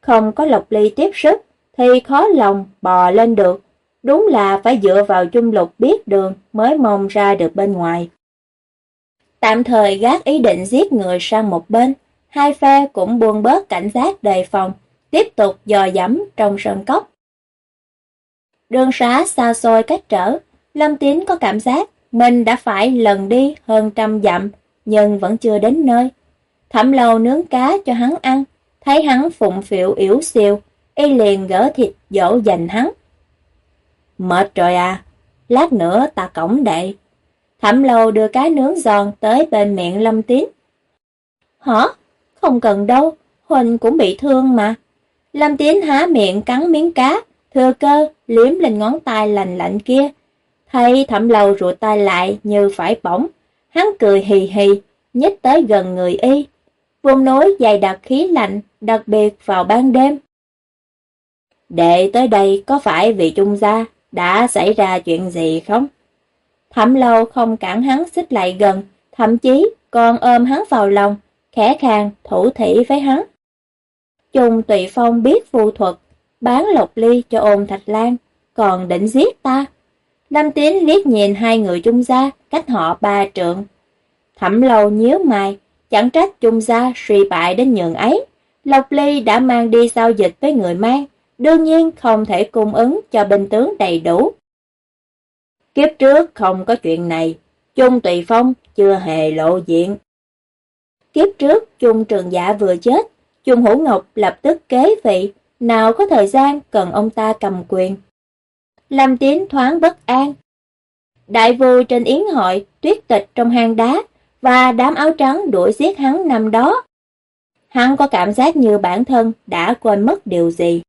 Không có lộc ly tiếp sức, thì khó lòng bò lên được. Đúng là phải dựa vào chung lục biết đường mới mong ra được bên ngoài. Tạm thời gác ý định giết người sang một bên, hai phe cũng buông bớt cảnh giác đề phòng, tiếp tục dò dẫm trong sân cốc. Đường xá xa xôi cách trở, Lâm Tín có cảm giác mình đã phải lần đi hơn trăm dặm, nhưng vẫn chưa đến nơi. Thẩm lâu nướng cá cho hắn ăn, thấy hắn phụng phịu yếu xìu, y liền gỡ thịt dỗ dành hắn. Mệt rồi à, lát nữa ta cổng đệ. Thẩm lâu đưa cá nướng giòn tới bên miệng Lâm Tín. Hả? Không cần đâu, Huỳnh cũng bị thương mà. Lâm Tín há miệng cắn miếng cá, thừa cơ liếm lên ngón tay lành lạnh kia. Thấy thẩm lâu rụt tay lại như phải bỏng, hắn cười hì hì, nhích tới gần người y. Vùng núi dày đặc khí lạnh, đặc biệt vào ban đêm. Đệ tới đây có phải vì trung gia đã xảy ra chuyện gì không? Thẩm lâu không cản hắn xích lại gần, thậm chí còn ôm hắn vào lòng, khẽ khàng thủ thỉ với hắn. Trung Tùy Phong biết phù thuật, bán lộc ly cho ôn thạch lan, còn định giết ta. Lâm Tín liếc nhìn hai người trung gia, cách họ ba trượng. Thẩm lâu nhíu mày, chẳng trách trung gia suy bại đến nhường ấy. Lộc ly đã mang đi giao dịch với người mang, đương nhiên không thể cung ứng cho binh tướng đầy đủ. Kiếp trước không có chuyện này, Trung Tùy Phong chưa hề lộ diện. Kiếp trước, Trung Trường Dạ vừa chết, Trung Hữu Ngọc lập tức kế vị, nào có thời gian cần ông ta cầm quyền. Lâm Tiến thoáng bất an. Đại vua trên yến hội, tuyết tịch trong hang đá, và đám áo trắng đuổi giết hắn năm đó. Hắn có cảm giác như bản thân đã quên mất điều gì.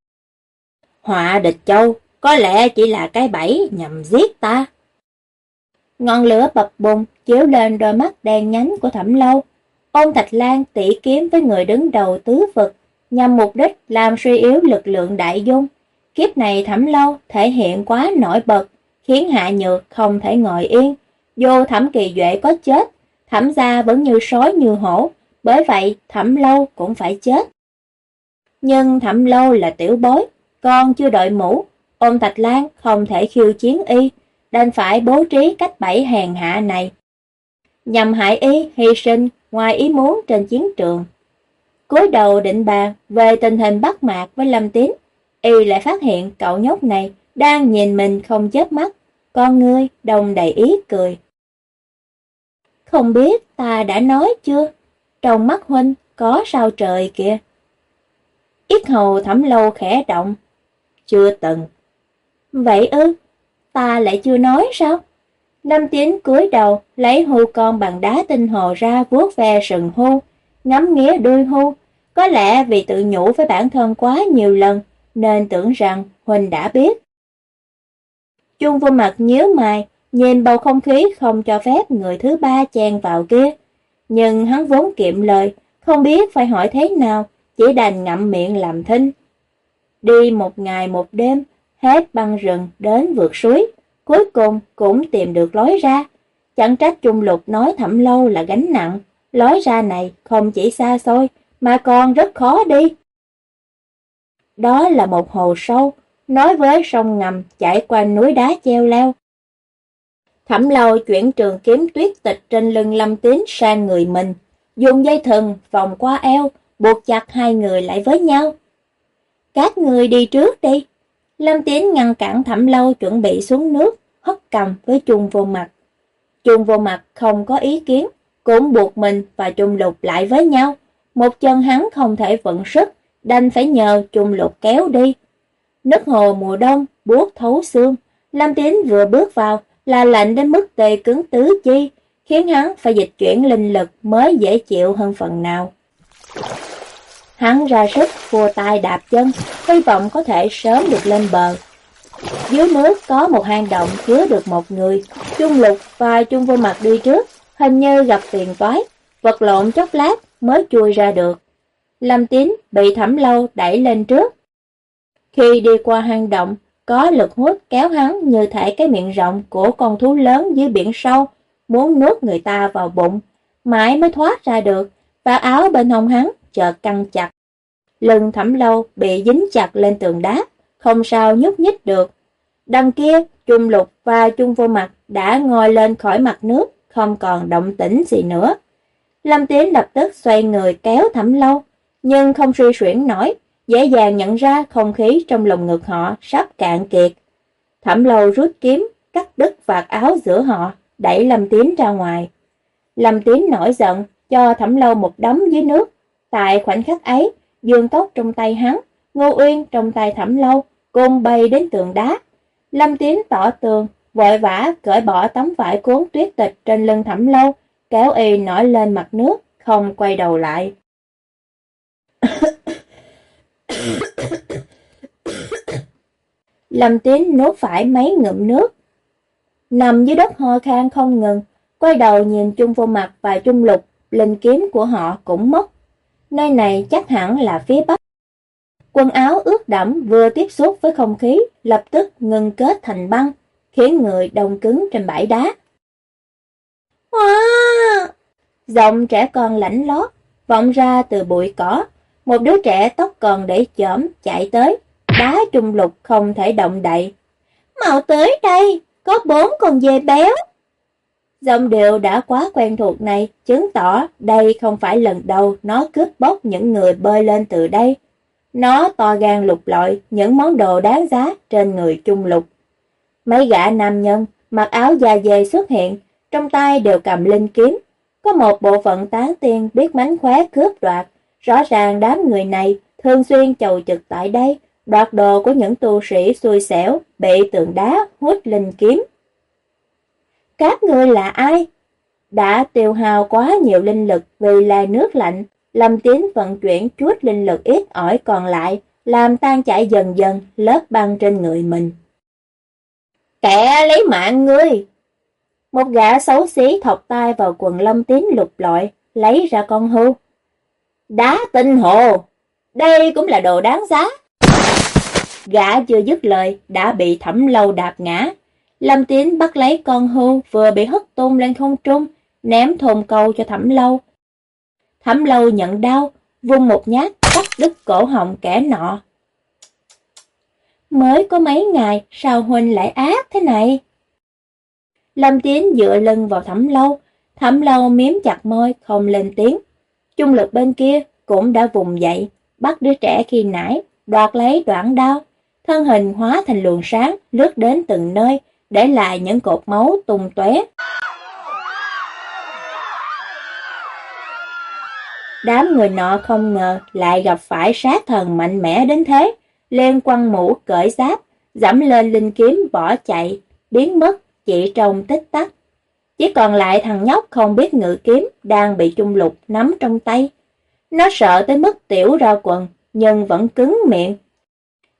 Họa địch châu, có lẽ chỉ là cái bẫy nhằm giết ta. Ngọn lửa bập bùng chiếu lên đôi mắt đen nhánh của thẩm lâu. Ôn Thạch Lan tỉ kiếm với người đứng đầu tứ vực, nhằm mục đích làm suy yếu lực lượng đại dung. Kiếp này thẩm lâu thể hiện quá nổi bật, khiến hạ nhược không thể ngồi yên. vô thẩm kỳ duệ có chết, thẩm gia vẫn như sói như hổ, bởi vậy thẩm lâu cũng phải chết. Nhưng thẩm lâu là tiểu bối, con chưa đợi mũ, ôn Thạch Lan không thể khiêu chiến y, đành phải bố trí cách bẫy hèn hạ này. Nhằm hại y hy sinh ngoài ý muốn trên chiến trường. cúi đầu định bàn về tình hình bắt mạc với Lâm Tín, y lại phát hiện cậu nhóc này đang nhìn mình không chớp mắt, con ngươi đồng đầy ý cười. Không biết ta đã nói chưa, trong mắt huynh có sao trời kìa. Yết hầu thẩm lâu khẽ động, chưa từng. Vậy ư, ta lại chưa nói sao? Lâm Tiến cúi đầu, lấy hưu con bằng đá tinh hồ ra vuốt ve sừng hưu, ngắm nghía đuôi hưu. Có lẽ vì tự nhủ với bản thân quá nhiều lần, nên tưởng rằng Huỳnh đã biết. Chung vô mặt nhíu mày, nhìn bầu không khí không cho phép người thứ ba chen vào kia. Nhưng hắn vốn kiệm lời, không biết phải hỏi thế nào, chỉ đành ngậm miệng làm thinh. Đi một ngày một đêm, hết băng rừng đến vượt suối, cuối cùng cũng tìm được lối ra. Chẳng trách Trung Lục nói thẩm lâu là gánh nặng, lối ra này không chỉ xa xôi, mà còn rất khó đi. Đó là một hồ sâu, nói với sông ngầm chảy qua núi đá treo leo. Thẩm lâu chuyển trường kiếm tuyết tịch trên lưng lâm tín sang người mình, dùng dây thừng vòng qua eo, buộc chặt hai người lại với nhau. Các người đi trước đi. Lâm Tiến ngăn cản thẩm lâu chuẩn bị xuống nước, hất cầm với Trung vô mặt. Trung vô mặt không có ý kiến, cũng buộc mình và chung lục lại với nhau. Một chân hắn không thể vận sức, đành phải nhờ trùng lục kéo đi. Nước hồ mùa đông, buốt thấu xương, Lâm Tín vừa bước vào là lạnh đến mức tê cứng tứ chi, khiến hắn phải dịch chuyển linh lực mới dễ chịu hơn phần nào. Hắn ra sức khua tay đạp chân, hy vọng có thể sớm được lên bờ. Dưới nước có một hang động chứa được một người, Trung Lục và Trung Vô Mặt đi trước, hình như gặp phiền toái, vật lộn chốc lát mới chui ra được. Lâm Tín bị thẩm lâu đẩy lên trước. Khi đi qua hang động, có lực hút kéo hắn như thể cái miệng rộng của con thú lớn dưới biển sâu, muốn nuốt người ta vào bụng, mãi mới thoát ra được, và áo bên hông hắn chợt căng chặt. Lưng thẩm lâu bị dính chặt lên tường đá, không sao nhúc nhích được. Đằng kia, Trung Lục và Trung Vô Mặt đã ngồi lên khỏi mặt nước, không còn động tĩnh gì nữa. Lâm Tiến lập tức xoay người kéo thẩm lâu, nhưng không suy xuyển nổi, dễ dàng nhận ra không khí trong lồng ngực họ sắp cạn kiệt. Thẩm lâu rút kiếm, cắt đứt vạt áo giữa họ, đẩy Lâm Tiến ra ngoài. Lâm Tiến nổi giận, cho thẩm lâu một đấm dưới nước. Tại khoảnh khắc ấy, dương cốc trong tay hắn, ngô uyên trong tay thẩm lâu, cùng bay đến tường đá. Lâm Tiến tỏ tường, vội vã cởi bỏ tấm vải cuốn tuyết tịch trên lưng thẩm lâu, kéo y nổi lên mặt nước, không quay đầu lại. Lâm Tín nốt phải mấy ngụm nước. Nằm dưới đất ho khan không ngừng, quay đầu nhìn chung vô mặt và trung lục, linh kiếm của họ cũng mất. Nơi này chắc hẳn là phía bắc. Quần áo ướt đẫm vừa tiếp xúc với không khí, lập tức ngừng kết thành băng, khiến người đông cứng trên bãi đá. Wow! Giọng trẻ con lãnh lót, vọng ra từ bụi cỏ. Một đứa trẻ tóc còn để chởm chạy tới, đá trung lục không thể động đậy. Mau tới đây, có bốn con dê béo. Giọng điệu đã quá quen thuộc này, chứng tỏ đây không phải lần đầu nó cướp bóc những người bơi lên từ đây. Nó to gan lục lọi những món đồ đáng giá trên người trung lục. Mấy gã nam nhân mặc áo da dê xuất hiện, trong tay đều cầm linh kiếm. Có một bộ phận tán tiên biết mánh khóe cướp đoạt, rõ ràng đám người này thường xuyên chầu trực tại đây, đoạt đồ của những tu sĩ xui xẻo, bị tượng đá hút linh kiếm. Các ngươi là ai? Đã tiêu hao quá nhiều linh lực vì là nước lạnh, Lâm Tiến vận chuyển chút linh lực ít ỏi còn lại, làm tan chảy dần dần lớp băng trên người mình. Kẻ lấy mạng ngươi! Một gã xấu xí thọc tay vào quần Lâm Tiến lục lọi, lấy ra con hưu. Đá tinh hồ! Đây cũng là đồ đáng giá. Gã chưa dứt lời, đã bị thẩm lâu đạp ngã. Lâm Tiến bắt lấy con hưu vừa bị hất tung lên không trung, ném thồn câu cho thẩm lâu. Thẩm lâu nhận đau, vung một nhát cắt đứt cổ họng kẻ nọ. Mới có mấy ngày, sao Huynh lại ác thế này? Lâm Tiến dựa lưng vào thẩm lâu, thẩm lâu miếm chặt môi, không lên tiếng. Trung lực bên kia cũng đã vùng dậy, bắt đứa trẻ khi nãy, đoạt lấy đoạn đao, thân hình hóa thành luồng sáng, lướt đến từng nơi, để lại những cột máu tung tóe. Đám người nọ không ngờ lại gặp phải sát thần mạnh mẽ đến thế, lên quăng mũ cởi giáp, dẫm lên linh kiếm bỏ chạy, biến mất chỉ trong tích tắc. Chỉ còn lại thằng nhóc không biết ngự kiếm đang bị trung lục nắm trong tay. Nó sợ tới mức tiểu ra quần, nhưng vẫn cứng miệng.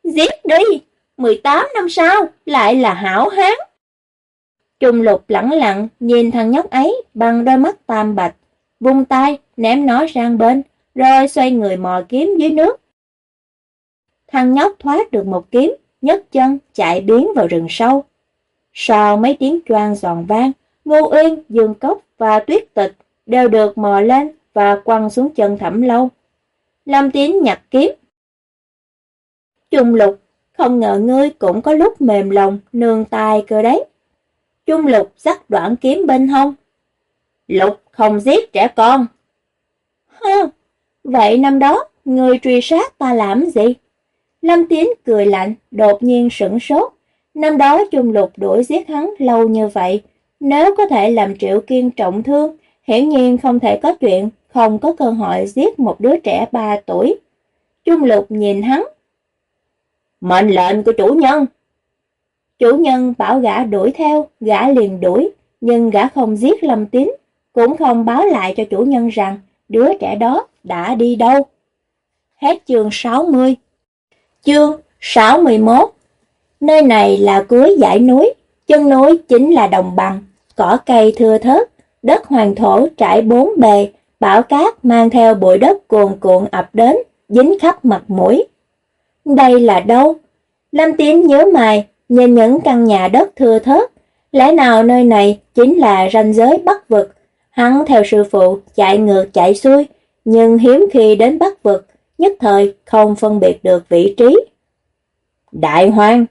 Giết đi! 18 năm sau, lại là hảo hán. Trung lục lẳng lặng nhìn thằng nhóc ấy bằng đôi mắt tam bạch, vung tay ném nó sang bên, rồi xoay người mò kiếm dưới nước. Thằng nhóc thoát được một kiếm, nhấc chân chạy biến vào rừng sâu. Sau mấy tiếng choang giòn vang, Ngô Uyên, Dương Cốc và Tuyết Tịch đều được mò lên và quăng xuống chân thẩm lâu. Lâm Tiến nhặt kiếm. Trung lục, không ngờ ngươi cũng có lúc mềm lòng, nương tài cơ đấy. Trung lục dắt đoạn kiếm bên hông. Lục không giết trẻ con. Hơ, vậy năm đó, người truy sát ta làm gì? Lâm Tiến cười lạnh, đột nhiên sửng sốt. Năm đó Trung Lục đuổi giết hắn lâu như vậy, nếu có thể làm Triệu Kiên trọng thương, hiển nhiên không thể có chuyện không có cơ hội giết một đứa trẻ 3 tuổi. Trung Lục nhìn hắn. Mệnh lệnh của chủ nhân. Chủ nhân bảo gã đuổi theo, gã liền đuổi, nhưng gã không giết Lâm Tín, cũng không báo lại cho chủ nhân rằng đứa trẻ đó đã đi đâu. Hết chương 60 Chương 61 Nơi này là cuối dãy núi, chân núi chính là đồng bằng, cỏ cây thưa thớt, đất hoàng thổ trải bốn bề, bão cát mang theo bụi đất cuồn cuộn ập đến, dính khắp mặt mũi. Đây là đâu? Lâm Tiến nhớ mày, nhìn những căn nhà đất thưa thớt, lẽ nào nơi này chính là ranh giới Bắc vực? Hắn theo sư phụ chạy ngược chạy xuôi, nhưng hiếm khi đến Bắc vực, nhất thời không phân biệt được vị trí. Đại hoang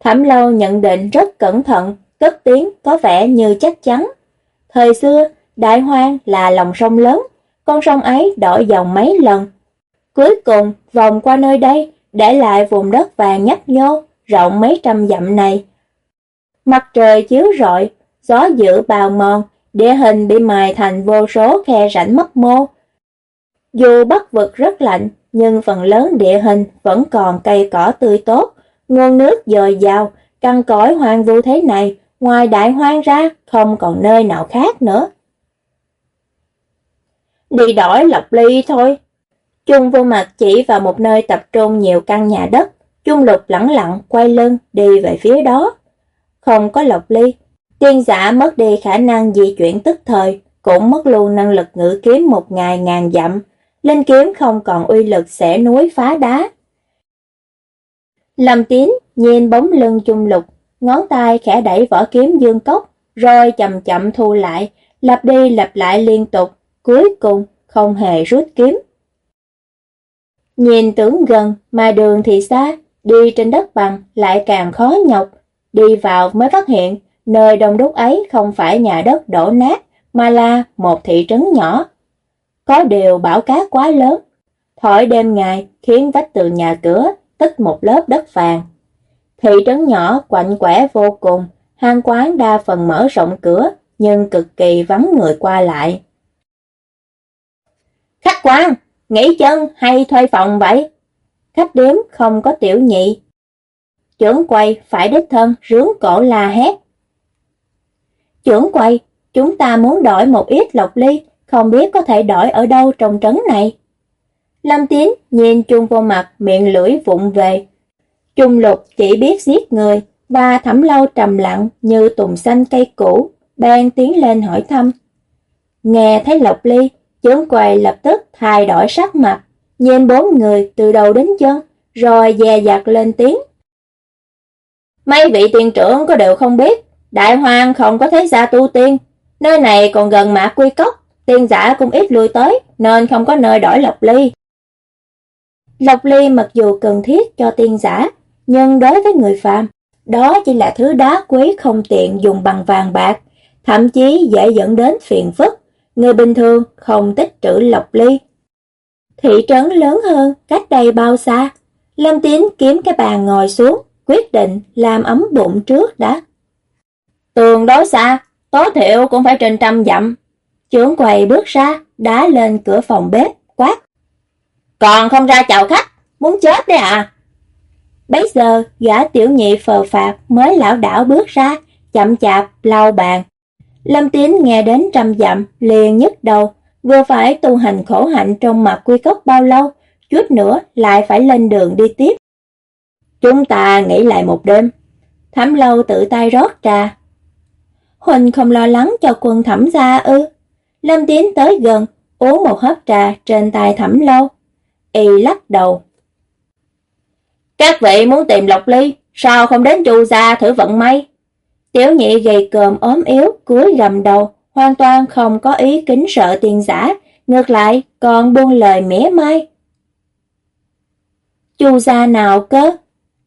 Thẩm lâu nhận định rất cẩn thận, cất tiếng có vẻ như chắc chắn. Thời xưa, đại hoang là lòng sông lớn, con sông ấy đổi dòng mấy lần. Cuối cùng, vòng qua nơi đây, để lại vùng đất vàng nhấp nhô, rộng mấy trăm dặm này. Mặt trời chiếu rọi, gió dữ bào mòn, địa hình bị mài thành vô số khe rãnh mấp mô. Dù bắc vực rất lạnh, nhưng phần lớn địa hình vẫn còn cây cỏ tươi tốt, nguồn nước dồi dào, căn cõi hoang vu thế này, ngoài đại hoang ra, không còn nơi nào khác nữa. Đi đổi lọc ly thôi. Trung vô mặt chỉ vào một nơi tập trung nhiều căn nhà đất, Trung lục lẳng lặng quay lưng đi về phía đó. Không có lộc ly, tiên giả mất đi khả năng di chuyển tức thời, cũng mất luôn năng lực ngữ kiếm một ngày ngàn dặm, linh kiếm không còn uy lực xẻ núi phá đá. Lâm Tín nhìn bóng lưng Trung Lục, ngón tay khẽ đẩy vỏ kiếm dương cốc, rồi chậm chậm thu lại, lặp đi lặp lại liên tục, cuối cùng không hề rút kiếm. Nhìn tưởng gần mà đường thì xa, đi trên đất bằng lại càng khó nhọc, đi vào mới phát hiện nơi đông đúc ấy không phải nhà đất đổ nát mà là một thị trấn nhỏ. Có điều bão cát quá lớn, thổi đêm ngày khiến vách tường nhà cửa tích một lớp đất vàng. Thị trấn nhỏ quạnh quẻ vô cùng, hang quán đa phần mở rộng cửa nhưng cực kỳ vắng người qua lại. Khách quan, nghỉ chân hay thuê phòng vậy? Khách điếm không có tiểu nhị. Trưởng quay phải đích thân rướng cổ la hét. Trưởng quay, chúng ta muốn đổi một ít lộc ly, không biết có thể đổi ở đâu trong trấn này. Lâm Tiến nhìn chung vô mặt miệng lưỡi vụng về. Trung lục chỉ biết giết người và thẩm lâu trầm lặng như tùng xanh cây cũ, bèn tiến lên hỏi thăm. Nghe thấy Lộc Ly, Chướng quầy lập tức thay đổi sắc mặt, nhìn bốn người từ đầu đến chân, rồi dè dặt lên tiếng. Mấy vị tiền trưởng có đều không biết, đại hoàng không có thế gia tu tiên, nơi này còn gần mã quy cốc, tiên giả cũng ít lui tới, nên không có nơi đổi lộc ly. Lộc ly mặc dù cần thiết cho tiên giả, nhưng đối với người phàm, đó chỉ là thứ đá quý không tiện dùng bằng vàng bạc, thậm chí dễ dẫn đến phiền phức. Người bình thường không tích trữ lộc ly. Thị trấn lớn hơn, cách đây bao xa? Lâm Tín kiếm cái bàn ngồi xuống, quyết định làm ấm bụng trước đã. Tường đối xa, tối thiểu cũng phải trên trăm dặm. Trưởng quầy bước ra, đá lên cửa phòng bếp, quát. Còn không ra chào khách, muốn chết đấy à? Bấy giờ, gã tiểu nhị phờ phạt mới lão đảo bước ra, chậm chạp lau bàn, Lâm Tín nghe đến trăm dặm, liền nhức đầu, vừa phải tu hành khổ hạnh trong mặt quy cốc bao lâu, chút nữa lại phải lên đường đi tiếp. Chúng ta nghỉ lại một đêm. Thẩm lâu tự tay rót trà. Huỳnh không lo lắng cho quân thẩm gia ư. Lâm Tín tới gần, uống một hớp trà trên tay thẩm lâu. Y lắc đầu. Các vị muốn tìm Lộc Ly, sao không đến chu gia thử vận may? Tiểu nhị gầy còm ốm yếu, cúi gầm đầu, hoàn toàn không có ý kính sợ tiền giả, ngược lại còn buông lời mỉa mai. Chu gia nào cơ?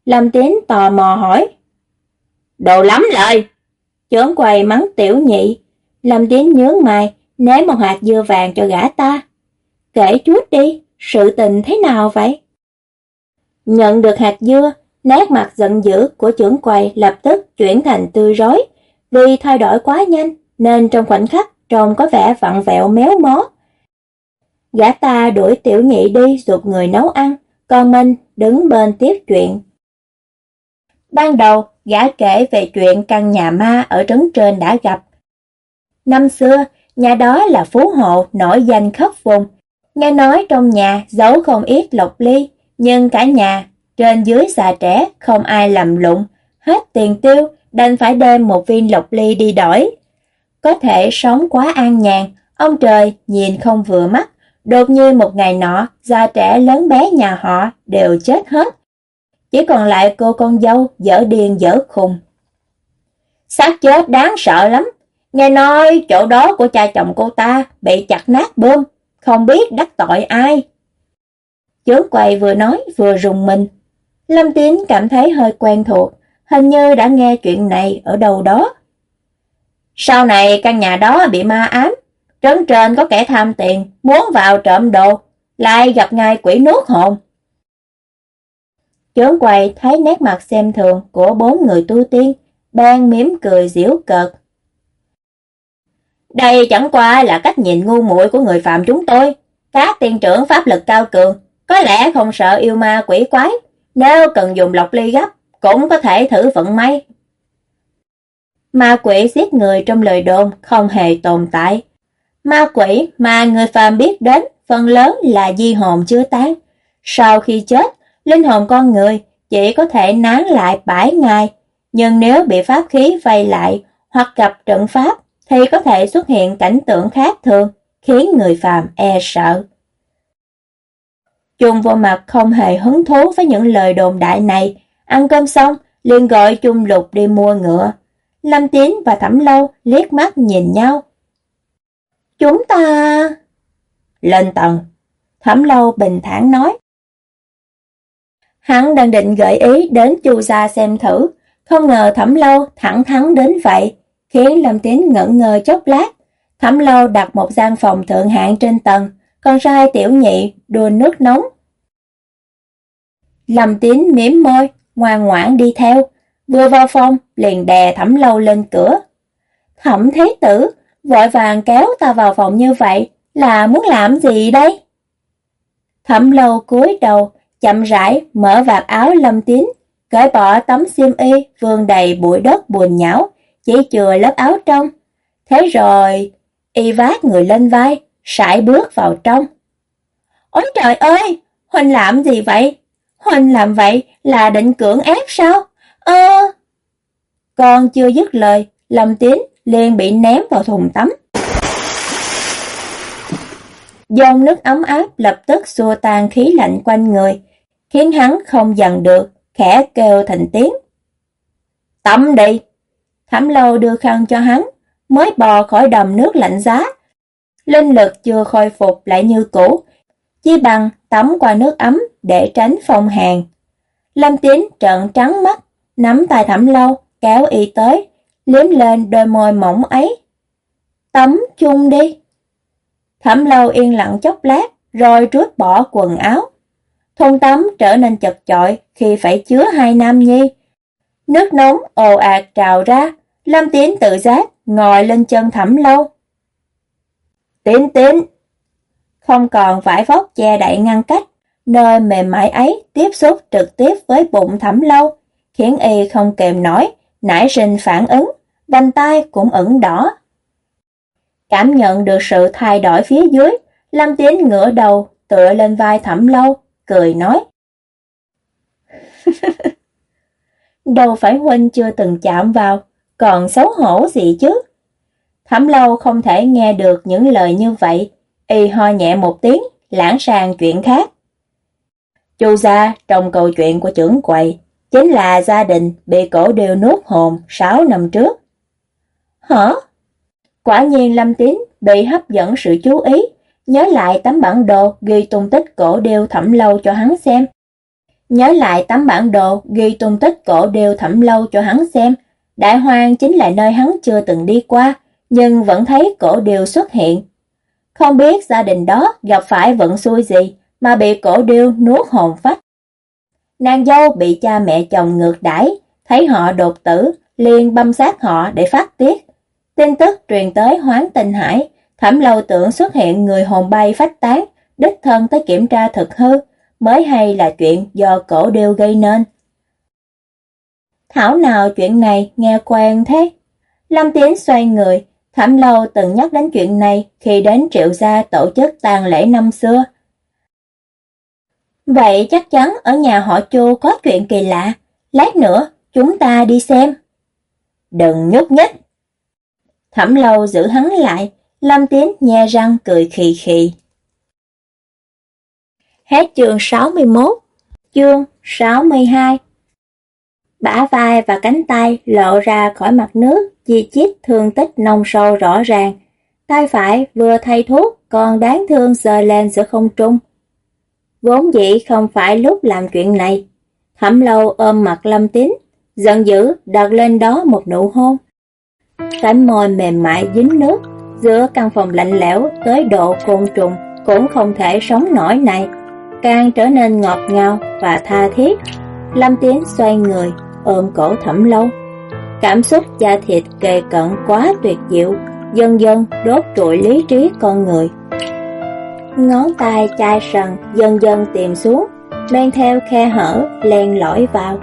Lâm Tiến tò mò hỏi. Đồ lắm lời! Chốn quầy mắng tiểu nhị. Lâm Tiến nhướng mày, ném một hạt dưa vàng cho gã ta. Kể chút đi, sự tình thế nào vậy? Nhận được hạt dưa, Nét mặt giận dữ của trưởng quầy lập tức chuyển thành tươi rói, vì thay đổi quá nhanh nên trong khoảnh khắc trông có vẻ vặn vẹo méo mó. Gã ta đuổi tiểu nhị đi ruột người nấu ăn, còn mình đứng bên tiếp chuyện. Ban đầu, gã kể về chuyện căn nhà ma ở trấn trên đã gặp. Năm xưa, nhà đó là phú hộ nổi danh khắp vùng. Nghe nói trong nhà giấu không ít lộc ly, nhưng cả nhà, trên dưới già trẻ, không ai lầm lụng, hết tiền tiêu, đành phải đem một viên lộc ly đi đổi. Có thể sống quá an nhàn, ông trời nhìn không vừa mắt, đột nhiên một ngày nọ, già trẻ lớn bé nhà họ đều chết hết. Chỉ còn lại cô con dâu dở điên dở khùng. xác chết đáng sợ lắm, nghe nói chỗ đó của cha chồng cô ta bị chặt nát bơm, không biết đắc tội ai. Chớ quầy vừa nói vừa rùng mình. Lâm Tín cảm thấy hơi quen thuộc, hình như đã nghe chuyện này ở đâu đó. Sau này căn nhà đó bị ma ám, trấn trên có kẻ tham tiền, muốn vào trộm đồ, lại gặp ngay quỷ nuốt hồn. Chốn quầy thấy nét mặt xem thường của bốn người tu tiên, ban mỉm cười giễu cợt. Đây chẳng qua là cách nhìn ngu muội của người phạm chúng tôi. Các tiên trưởng pháp lực cao cường, có lẽ không sợ yêu ma quỷ quái, nếu cần dùng lọc ly gấp, cũng có thể thử vận may. Ma quỷ giết người trong lời đồn không hề tồn tại. Ma quỷ mà người phàm biết đến phần lớn là di hồn chưa tán. Sau khi chết, linh hồn con người chỉ có thể nán lại 7 ngày, nhưng nếu bị pháp khí vây lại hoặc gặp trận pháp thì có thể xuất hiện cảnh tượng khác thường, khiến người phàm e sợ. Chung vô mặt không hề hứng thú với những lời đồn đại này, ăn cơm xong liền gọi Chung Lục đi mua ngựa. Lâm Tiến và Thẩm Lâu liếc mắt nhìn nhau. Chúng ta... Lên tầng. Thẩm Lâu bình thản nói. Hắn đang định gợi ý đến Chu gia xem thử, không ngờ Thẩm Lâu thẳng thắn đến vậy, khiến Lâm Tiến ngẩn ngơ chốc lát. Thẩm Lâu đặt một gian phòng thượng hạng trên tầng, con trai tiểu nhị đùa nước nóng. Lâm tín mím môi, ngoan ngoãn đi theo, vừa vào phòng liền đè Thẩm Lâu lên cửa. Thẩm Thế Tử vội vàng kéo ta vào phòng như vậy là muốn làm gì đây? Thẩm Lâu cúi đầu, chậm rãi mở vạt áo Lâm Tín, cởi bỏ tấm xiêm y vương đầy bụi đất buồn nhão, chỉ chừa lớp áo trong. Thế rồi, y vác người lên vai, sải bước vào trong. Ôi trời ơi, huỳnh làm gì vậy? Huỳnh làm vậy là định cưỡng ép sao? Ơ... Con chưa dứt lời, Lâm Tín liền bị ném vào thùng tắm. Dòng nước ấm áp lập tức xua tan khí lạnh quanh người, khiến hắn không dằn được, khẽ kêu thành tiếng. Tắm đi! Thẩm lâu đưa khăn cho hắn, mới bò khỏi đầm nước lạnh giá. Linh lực chưa khôi phục lại như cũ, chi bằng tắm qua nước ấm để tránh phong hàn. Lâm Tín trợn trắng mắt, nắm tay thẩm lâu, kéo y tới, liếm lên đôi môi mỏng ấy. Tắm chung đi. Thẩm lâu yên lặng chốc lát, rồi trút bỏ quần áo. Thùng tắm trở nên chật chội khi phải chứa hai nam nhi. Nước nóng ồ ạt trào ra, Lâm Tiến tự giác ngồi lên chân thẩm lâu. Tiến tiến! Không còn vải vóc che đậy ngăn cách, nơi mềm mại ấy tiếp xúc trực tiếp với bụng thẩm lâu, khiến y không kềm nổi, nảy sinh phản ứng, vành tay cũng ửng đỏ. Cảm nhận được sự thay đổi phía dưới, Lâm Tiến ngửa đầu tựa lên vai thẩm lâu, cười nói. Đâu phải huynh chưa từng chạm vào, còn xấu hổ gì chứ? Thẩm lâu không thể nghe được những lời như vậy, y ho nhẹ một tiếng, lãng sang chuyện khác. Chu gia trong câu chuyện của trưởng quầy chính là gia đình bị cổ đều nuốt hồn 6 năm trước. Hả? Quả nhiên Lâm Tín bị hấp dẫn sự chú ý, nhớ lại tấm bản đồ ghi tung tích cổ đều thẩm lâu cho hắn xem. Nhớ lại tấm bản đồ ghi tung tích cổ đều thẩm lâu cho hắn xem, đại hoang chính là nơi hắn chưa từng đi qua, nhưng vẫn thấy cổ điêu xuất hiện. Không biết gia đình đó gặp phải vận xui gì mà bị cổ điêu nuốt hồn phách. Nàng dâu bị cha mẹ chồng ngược đãi, thấy họ đột tử, liền băm sát họ để phát tiết. Tin tức truyền tới hoán tình hải, thẩm lâu tưởng xuất hiện người hồn bay phách tán, đích thân tới kiểm tra thực hư, mới hay là chuyện do cổ đều gây nên. Thảo nào chuyện này nghe quen thế? Lâm Tiến xoay người, Thẩm Lâu từng nhắc đến chuyện này khi đến triệu gia tổ chức tang lễ năm xưa. Vậy chắc chắn ở nhà họ Chu có chuyện kỳ lạ, lát nữa chúng ta đi xem. Đừng nhúc nhích. Thẩm Lâu giữ hắn lại, Lâm Tiến nhe răng cười khì khì. Hết chương 61, chương 62 Bả vai và cánh tay lộ ra khỏi mặt nước, chi chít thương tích nông sâu rõ ràng. Tay phải vừa thay thuốc, còn đáng thương sờ lên giữa không trung. Vốn dĩ không phải lúc làm chuyện này. Thẩm lâu ôm mặt lâm tín, giận dữ đặt lên đó một nụ hôn. Cánh môi mềm mại dính nước, giữa căn phòng lạnh lẽo tới độ côn trùng cũng không thể sống nổi này, càng trở nên ngọt ngào và tha thiết. Lâm Tiến xoay người, ôm cổ thẩm lâu. Cảm xúc da thịt kề cận quá tuyệt diệu, dần dần đốt trụi lý trí con người. Ngón tay chai sần dần dần tìm xuống, men theo khe hở, len lỏi vào.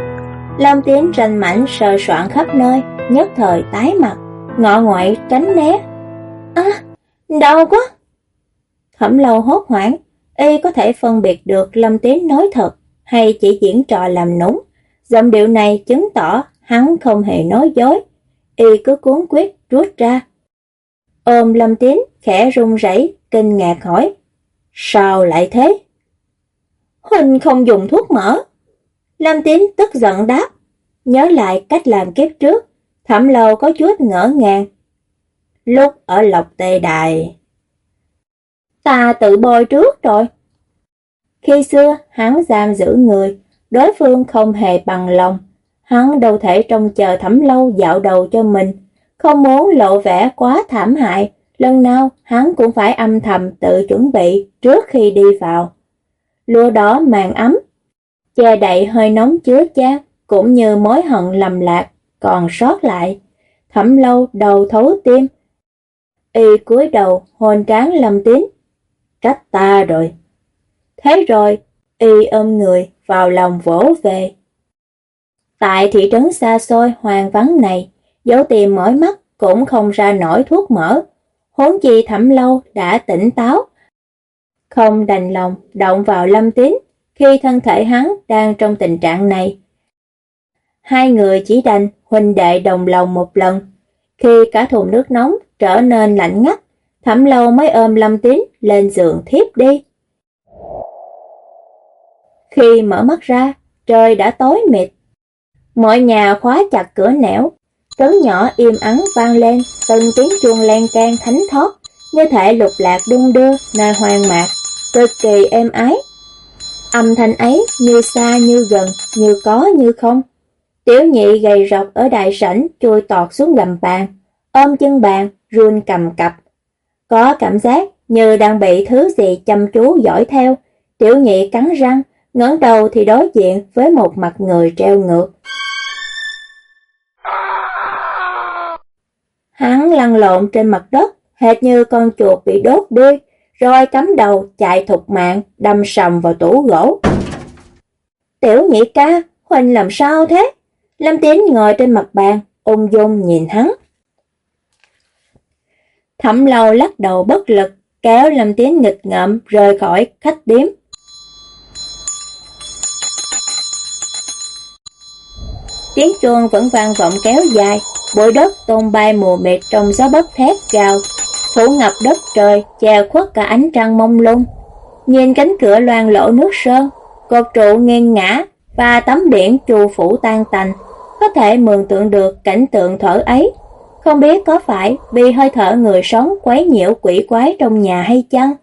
Lâm Tiến rành mảnh sờ soạn khắp nơi, nhất thời tái mặt, ngọ ngoại tránh né. À, đau quá! Thẩm lâu hốt hoảng, y có thể phân biệt được Lâm Tiến nói thật hay chỉ diễn trò làm núng. Giọng điệu này chứng tỏ hắn không hề nói dối, y cứ cuốn quyết rút ra. Ôm Lâm Tín khẽ run rẩy, kinh ngạc hỏi: "Sao lại thế?" "Huynh không dùng thuốc mỡ." Lâm Tín tức giận đáp, nhớ lại cách làm kiếp trước, Thẩm Lâu có chút ngỡ ngàng. Lúc ở Lộc Tê Đài, ta tự bôi trước rồi. Khi xưa hắn giam giữ người, đối phương không hề bằng lòng. Hắn đâu thể trông chờ thẩm lâu dạo đầu cho mình, không muốn lộ vẻ quá thảm hại, lần nào hắn cũng phải âm thầm tự chuẩn bị trước khi đi vào. Lúa đó màn ấm, che đậy hơi nóng chứa chát, cũng như mối hận lầm lạc, còn sót lại. Thẩm lâu đầu thấu tim, y cúi đầu hồn tráng lâm tín. cách ta rồi. Thế rồi, y ôm người, vào lòng vỗ về. Tại thị trấn xa xôi hoang vắng này, dấu tìm mỏi mắt cũng không ra nổi thuốc mỡ, huống chi thẩm lâu đã tỉnh táo. Không đành lòng động vào lâm tín khi thân thể hắn đang trong tình trạng này. Hai người chỉ đành huynh đệ đồng lòng một lần. Khi cả thùng nước nóng trở nên lạnh ngắt, thẩm lâu mới ôm lâm tín lên giường thiếp đi. Khi mở mắt ra, trời đã tối mịt. Mọi nhà khóa chặt cửa nẻo, trấn nhỏ im ắng vang lên, từng tiếng chuông len can thánh thót, như thể lục lạc đung đưa nơi hoang mạc, cực kỳ êm ái. Âm thanh ấy như xa như gần, như có như không. Tiểu nhị gầy rọc ở đại sảnh chui tọt xuống gầm bàn, ôm chân bàn, run cầm cập. Có cảm giác như đang bị thứ gì chăm chú dõi theo, tiểu nhị cắn răng, ngẩng đầu thì đối diện với một mặt người treo ngược. Hắn lăn lộn trên mặt đất, hệt như con chuột bị đốt đuôi, rồi cắm đầu chạy thục mạng, đâm sầm vào tủ gỗ. Tiểu nhị ca, Huỳnh làm sao thế? Lâm Tiến ngồi trên mặt bàn, ung dung nhìn hắn. Thẩm lâu lắc đầu bất lực, kéo Lâm Tiến nghịch ngợm rời khỏi khách điếm. Tiếng chuông vẫn vang vọng kéo dài, bụi đất tôn bay mù mịt trong gió bấc thét gào, phủ ngập đất trời, che khuất cả ánh trăng mông lung. Nhìn cánh cửa loang lỗ nước sơn, cột trụ nghiêng ngã và tấm biển trù phủ tan tành, có thể mường tượng được cảnh tượng thở ấy. Không biết có phải vì hơi thở người sống quấy nhiễu quỷ quái trong nhà hay chăng,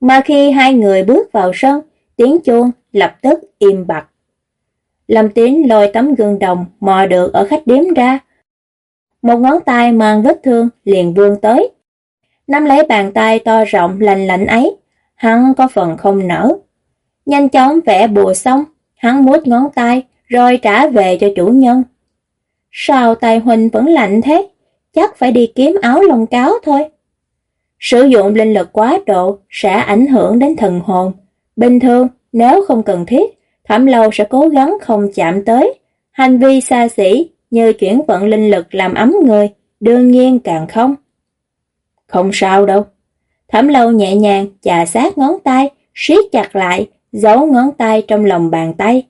mà khi hai người bước vào sân, tiếng chuông lập tức im bặt. Lâm Tín lôi tấm gương đồng mò được ở khách điếm ra. Một ngón tay mang vết thương liền vươn tới. Nắm lấy bàn tay to rộng lành lạnh ấy, hắn có phần không nở. Nhanh chóng vẽ bùa xong, hắn mút ngón tay rồi trả về cho chủ nhân. Sao tay huynh vẫn lạnh thế? Chắc phải đi kiếm áo lông cáo thôi. Sử dụng linh lực quá độ sẽ ảnh hưởng đến thần hồn. Bình thường, nếu không cần thiết, Thẩm Lâu sẽ cố gắng không chạm tới. Hành vi xa xỉ như chuyển vận linh lực làm ấm người, đương nhiên càng không. Không sao đâu. Thẩm Lâu nhẹ nhàng chà sát ngón tay, siết chặt lại, giấu ngón tay trong lòng bàn tay.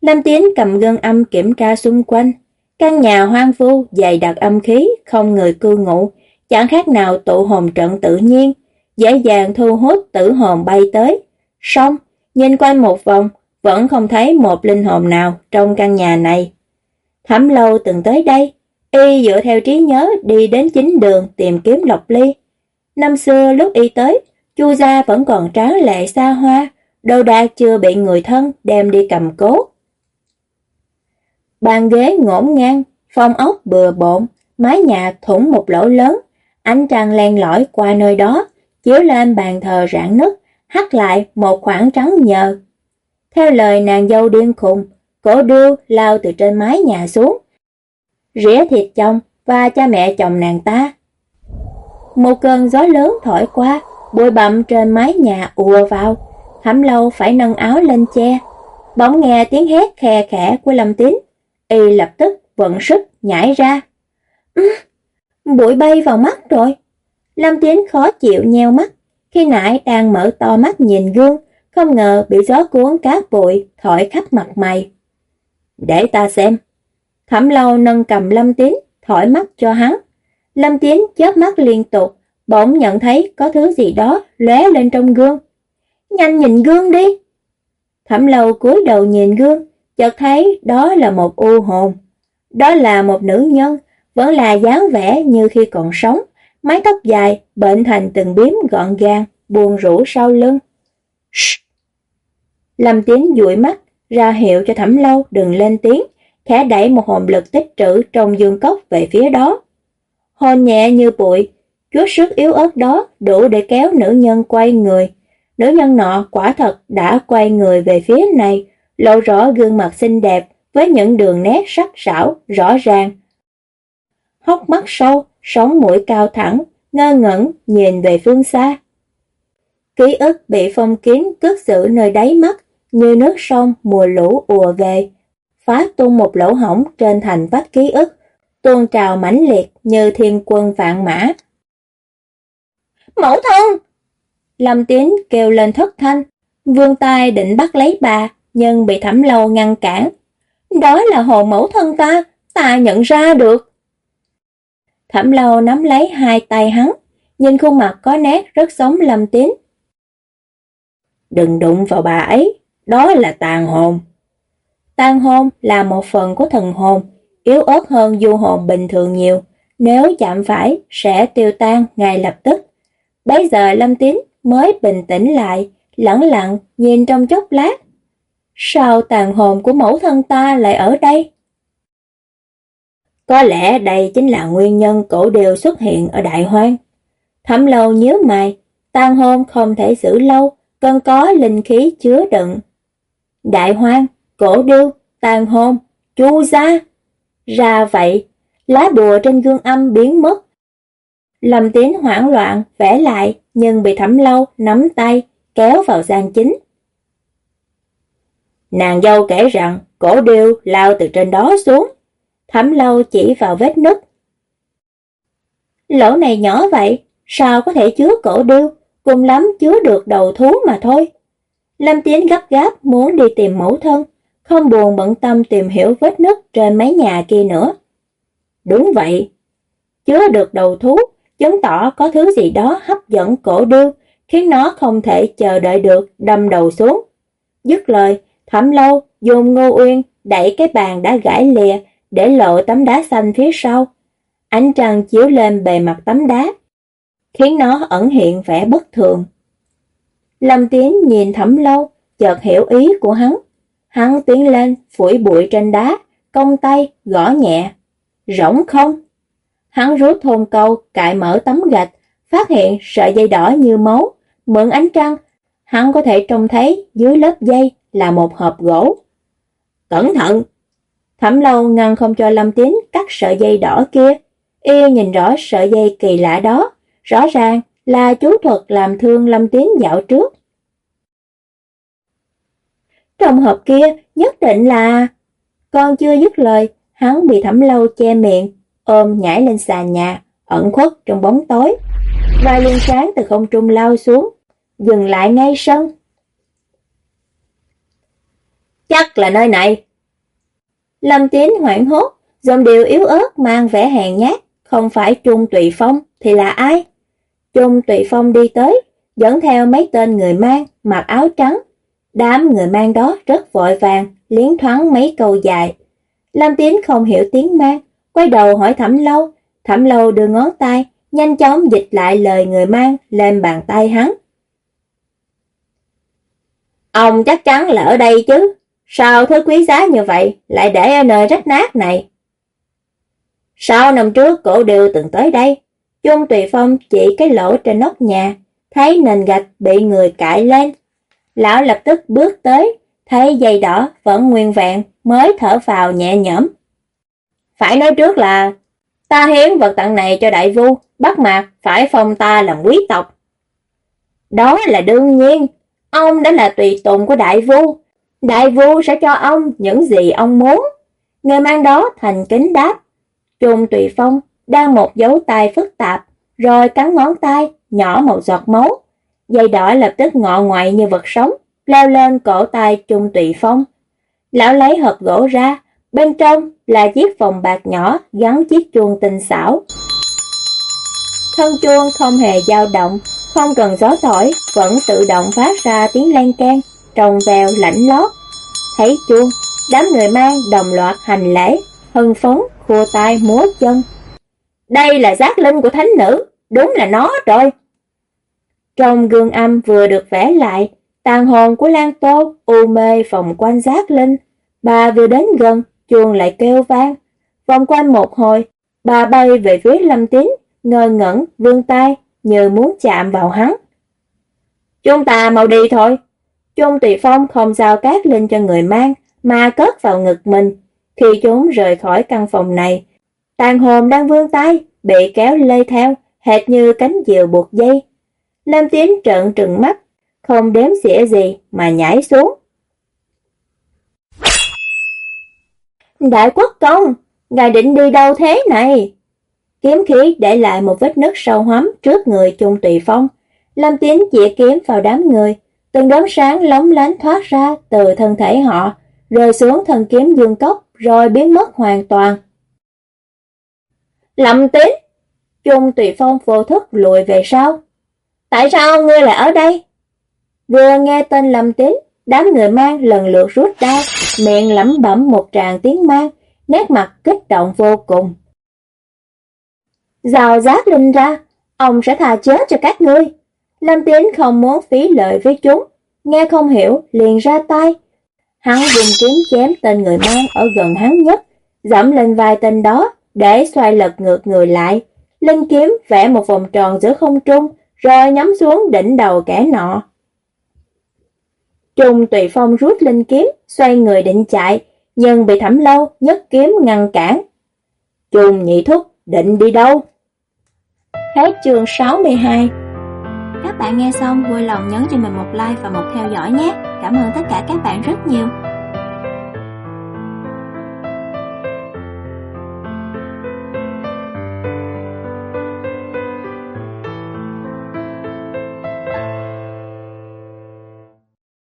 Lâm Tiến cầm gân âm kiểm tra xung quanh. Căn nhà hoang vu, dày đặc âm khí, không người cư ngụ, chẳng khác nào tụ hồn trận tự nhiên, dễ dàng thu hút tử hồn bay tới. Xong, nhìn quanh một vòng, vẫn không thấy một linh hồn nào trong căn nhà này. Thẩm lâu từng tới đây, y dựa theo trí nhớ đi đến chính đường tìm kiếm Lộc Ly. Năm xưa lúc y tới, chu gia vẫn còn tráng lệ xa hoa, đồ đạc chưa bị người thân đem đi cầm cố. Bàn ghế ngổn ngang, phong ốc bừa bộn, mái nhà thủng một lỗ lớn, ánh trăng len lỏi qua nơi đó, chiếu lên bàn thờ rạn nứt, hắt lại một khoảng trắng nhờ. Theo lời nàng dâu điên khùng, cổ điêu lao từ trên mái nhà xuống, rỉa thịt chồng và cha mẹ chồng nàng ta. Một cơn gió lớn thổi qua, bụi bặm trên mái nhà ùa vào, thẩm lâu phải nâng áo lên che. Bỗng nghe tiếng hét khe khẽ của Lâm Tín, y lập tức vận sức nhảy ra. Ừ, bụi bay vào mắt rồi. Lâm Tín khó chịu nheo mắt, khi nãy đang mở to mắt nhìn gương, không ngờ bị gió cuốn cát bụi thổi khắp mặt mày. Để ta xem. Thẩm lâu nâng cầm Lâm Tiến thổi mắt cho hắn. Lâm Tiến chớp mắt liên tục, bỗng nhận thấy có thứ gì đó lóe lên trong gương. Nhanh nhìn gương đi. Thẩm lâu cúi đầu nhìn gương, chợt thấy đó là một u hồn. Đó là một nữ nhân, vẫn là dáng vẻ như khi còn sống, mái tóc dài, bệnh thành từng biếm gọn gàng, buồn rũ sau lưng. Shh. Lâm Tiến dụi mắt, ra hiệu cho thẩm lâu đừng lên tiếng, khẽ đẩy một hồn lực tích trữ trong dương cốc về phía đó. Hồn nhẹ như bụi, chút sức yếu ớt đó đủ để kéo nữ nhân quay người. Nữ nhân nọ quả thật đã quay người về phía này, lộ rõ gương mặt xinh đẹp với những đường nét sắc sảo, rõ ràng. Hốc mắt sâu, sống mũi cao thẳng, ngơ ngẩn nhìn về phương xa. Ký ức bị phong kín cất giữ nơi đáy mắt, như nước sông mùa lũ ùa về, phá tung một lỗ hổng trên thành vách ký ức, tuôn trào mãnh liệt như thiên quân vạn mã. Mẫu thân! Lâm Tiến kêu lên thất thanh, vương tay định bắt lấy bà, nhưng bị thẩm lâu ngăn cản. Đó là hồn mẫu thân ta, ta nhận ra được. Thẩm lâu nắm lấy hai tay hắn, nhìn khuôn mặt có nét rất giống Lâm tiến Đừng đụng vào bà ấy, đó là tàn hồn. Tàn hồn là một phần của thần hồn, yếu ớt hơn du hồn bình thường nhiều, nếu chạm phải sẽ tiêu tan ngay lập tức. Bây giờ Lâm Tín mới bình tĩnh lại, lẳng lặng nhìn trong chốc lát. Sao tàn hồn của mẫu thân ta lại ở đây? Có lẽ đây chính là nguyên nhân cổ đều xuất hiện ở đại hoang. Thẩm lâu nhớ mày, tàn hồn không thể giữ lâu, cần có linh khí chứa đựng. Đại hoang, cổ điêu, tàn hồn, chu gia. Ra vậy, lá bùa trên gương âm biến mất. Lâm tín hoảng loạn, vẽ lại, nhưng bị thẩm lâu nắm tay, kéo vào gian chính. Nàng dâu kể rằng cổ điêu lao từ trên đó xuống. Thẩm lâu chỉ vào vết nứt. Lỗ này nhỏ vậy, sao có thể chứa cổ điêu, cùng lắm chứa được đầu thú mà thôi. Lâm Tiến gấp gáp muốn đi tìm mẫu thân, không buồn bận tâm tìm hiểu vết nứt trên mấy nhà kia nữa. Đúng vậy, chứa được đầu thú, chứng tỏ có thứ gì đó hấp dẫn cổ điêu, khiến nó không thể chờ đợi được đâm đầu xuống. Dứt lời, thẩm lâu dùng ngô uyên đẩy cái bàn đã gãy lìa để lộ tấm đá xanh phía sau. Ánh trăng chiếu lên bề mặt tấm đá, khiến nó ẩn hiện vẻ bất thường. Lâm Tiến nhìn thẩm lâu, chợt hiểu ý của hắn. Hắn tiến lên, phủi bụi trên đá, cong tay, gõ nhẹ. Rỗng không? Hắn rút thôn câu, cại mở tấm gạch, phát hiện sợi dây đỏ như máu. Mượn ánh trăng, hắn có thể trông thấy dưới lớp dây là một hộp gỗ. Cẩn thận! Thẩm lâu ngăn không cho Lâm Tiến cắt sợi dây đỏ kia. Y nhìn rõ sợi dây kỳ lạ đó, rõ ràng là chú thuật làm thương Lâm Tín dạo trước. trong hộp kia nhất định là... Con chưa dứt lời, hắn bị thẩm lâu che miệng, ôm nhảy lên sàn nhà, ẩn khuất trong bóng tối. Vài luồng sáng từ không trung lao xuống, dừng lại ngay sân. Chắc là nơi này. Lâm Tín hoảng hốt, dòng điệu yếu ớt mang vẻ hèn nhát, không phải Trung Tùy Phong thì là ai? Trung Tụy Phong đi tới, dẫn theo mấy tên người mang, mặc áo trắng. Đám người mang đó rất vội vàng, liến thoáng mấy câu dài. Lam Tín không hiểu tiếng mang, quay đầu hỏi Thẩm Lâu. Thẩm Lâu đưa ngón tay, nhanh chóng dịch lại lời người mang lên bàn tay hắn. Ông chắc chắn là ở đây chứ, sao thứ quý giá như vậy lại để ở nơi rách nát này? Sao năm trước cổ đều từng tới đây, Dung Tùy Phong chỉ cái lỗ trên nóc nhà, thấy nền gạch bị người cãi lên. Lão lập tức bước tới, thấy dây đỏ vẫn nguyên vẹn mới thở vào nhẹ nhõm. Phải nói trước là ta hiến vật tặng này cho đại vu, bắt mạc phải phong ta làm quý tộc. Đó là đương nhiên, ông đã là tùy tùng của đại vu. Đại vu sẽ cho ông những gì ông muốn. Người mang đó thành kính đáp. Trung Tùy Phong đang một dấu tay phức tạp, rồi cắn ngón tay, nhỏ một giọt máu. Dây đỏ lập tức ngọ ngoại như vật sống, leo lên cổ tay Trung Tùy Phong. Lão lấy hộp gỗ ra, bên trong là chiếc vòng bạc nhỏ gắn chiếc chuông tinh xảo. Thân chuông không hề dao động, không cần gió thổi, vẫn tự động phát ra tiếng len can, trồng vèo lạnh lót. Thấy chuông, đám người mang đồng loạt hành lễ, hưng phấn, khua tay múa chân. Đây là giác linh của thánh nữ, đúng là nó rồi. Trong gương âm vừa được vẽ lại, tàn hồn của Lan Tô u mê vòng quanh giác linh. Bà vừa đến gần, chuông lại kêu vang. Vòng quanh một hồi, bà bay về phía Lâm Tín, ngơ ngẩn, vươn tay, như muốn chạm vào hắn. Chúng ta mau đi thôi. Trung Tùy Phong không giao cát lên cho người mang, mà cất vào ngực mình. Khi chúng rời khỏi căn phòng này, tàn hồn đang vươn tay, bị kéo lê theo, hệt như cánh diều buộc dây. Lâm Tiến trợn trừng mắt, không đếm xỉa gì mà nhảy xuống. Đại quốc công, ngài định đi đâu thế này? Kiếm khí để lại một vết nứt sâu hóm trước người Chung Tùy Phong. Lâm Tiến chĩa kiếm vào đám người, từng đốm sáng lóng lánh thoát ra từ thân thể họ, rơi xuống thân kiếm dương cốc rồi biến mất hoàn toàn. Lâm tín! Trung Tùy Phong vô thức lùi về sau. Tại sao ngươi lại ở đây? Vừa nghe tên Lâm Tín, đám người mang lần lượt rút đao, miệng lẩm bẩm một tràng tiếng mang, nét mặt kích động vô cùng. Rào rác linh ra, ông sẽ thà chết cho các ngươi. Lâm Tín không muốn phí lợi với chúng, nghe không hiểu liền ra tay. Hắn dùng kiếm chém tên người mang ở gần hắn nhất, dẫm lên vai tên đó để xoay lật ngược người lại. Linh kiếm vẽ một vòng tròn giữa không trung, rồi nhắm xuống đỉnh đầu kẻ nọ. Trung Tùy Phong rút linh kiếm, xoay người định chạy, nhưng bị thẩm lâu nhất kiếm ngăn cản. Trung nhị thúc định đi đâu? Hết chương 62 Các bạn nghe xong vui lòng nhấn cho mình một like và một theo dõi nhé. Cảm ơn tất cả các bạn rất nhiều.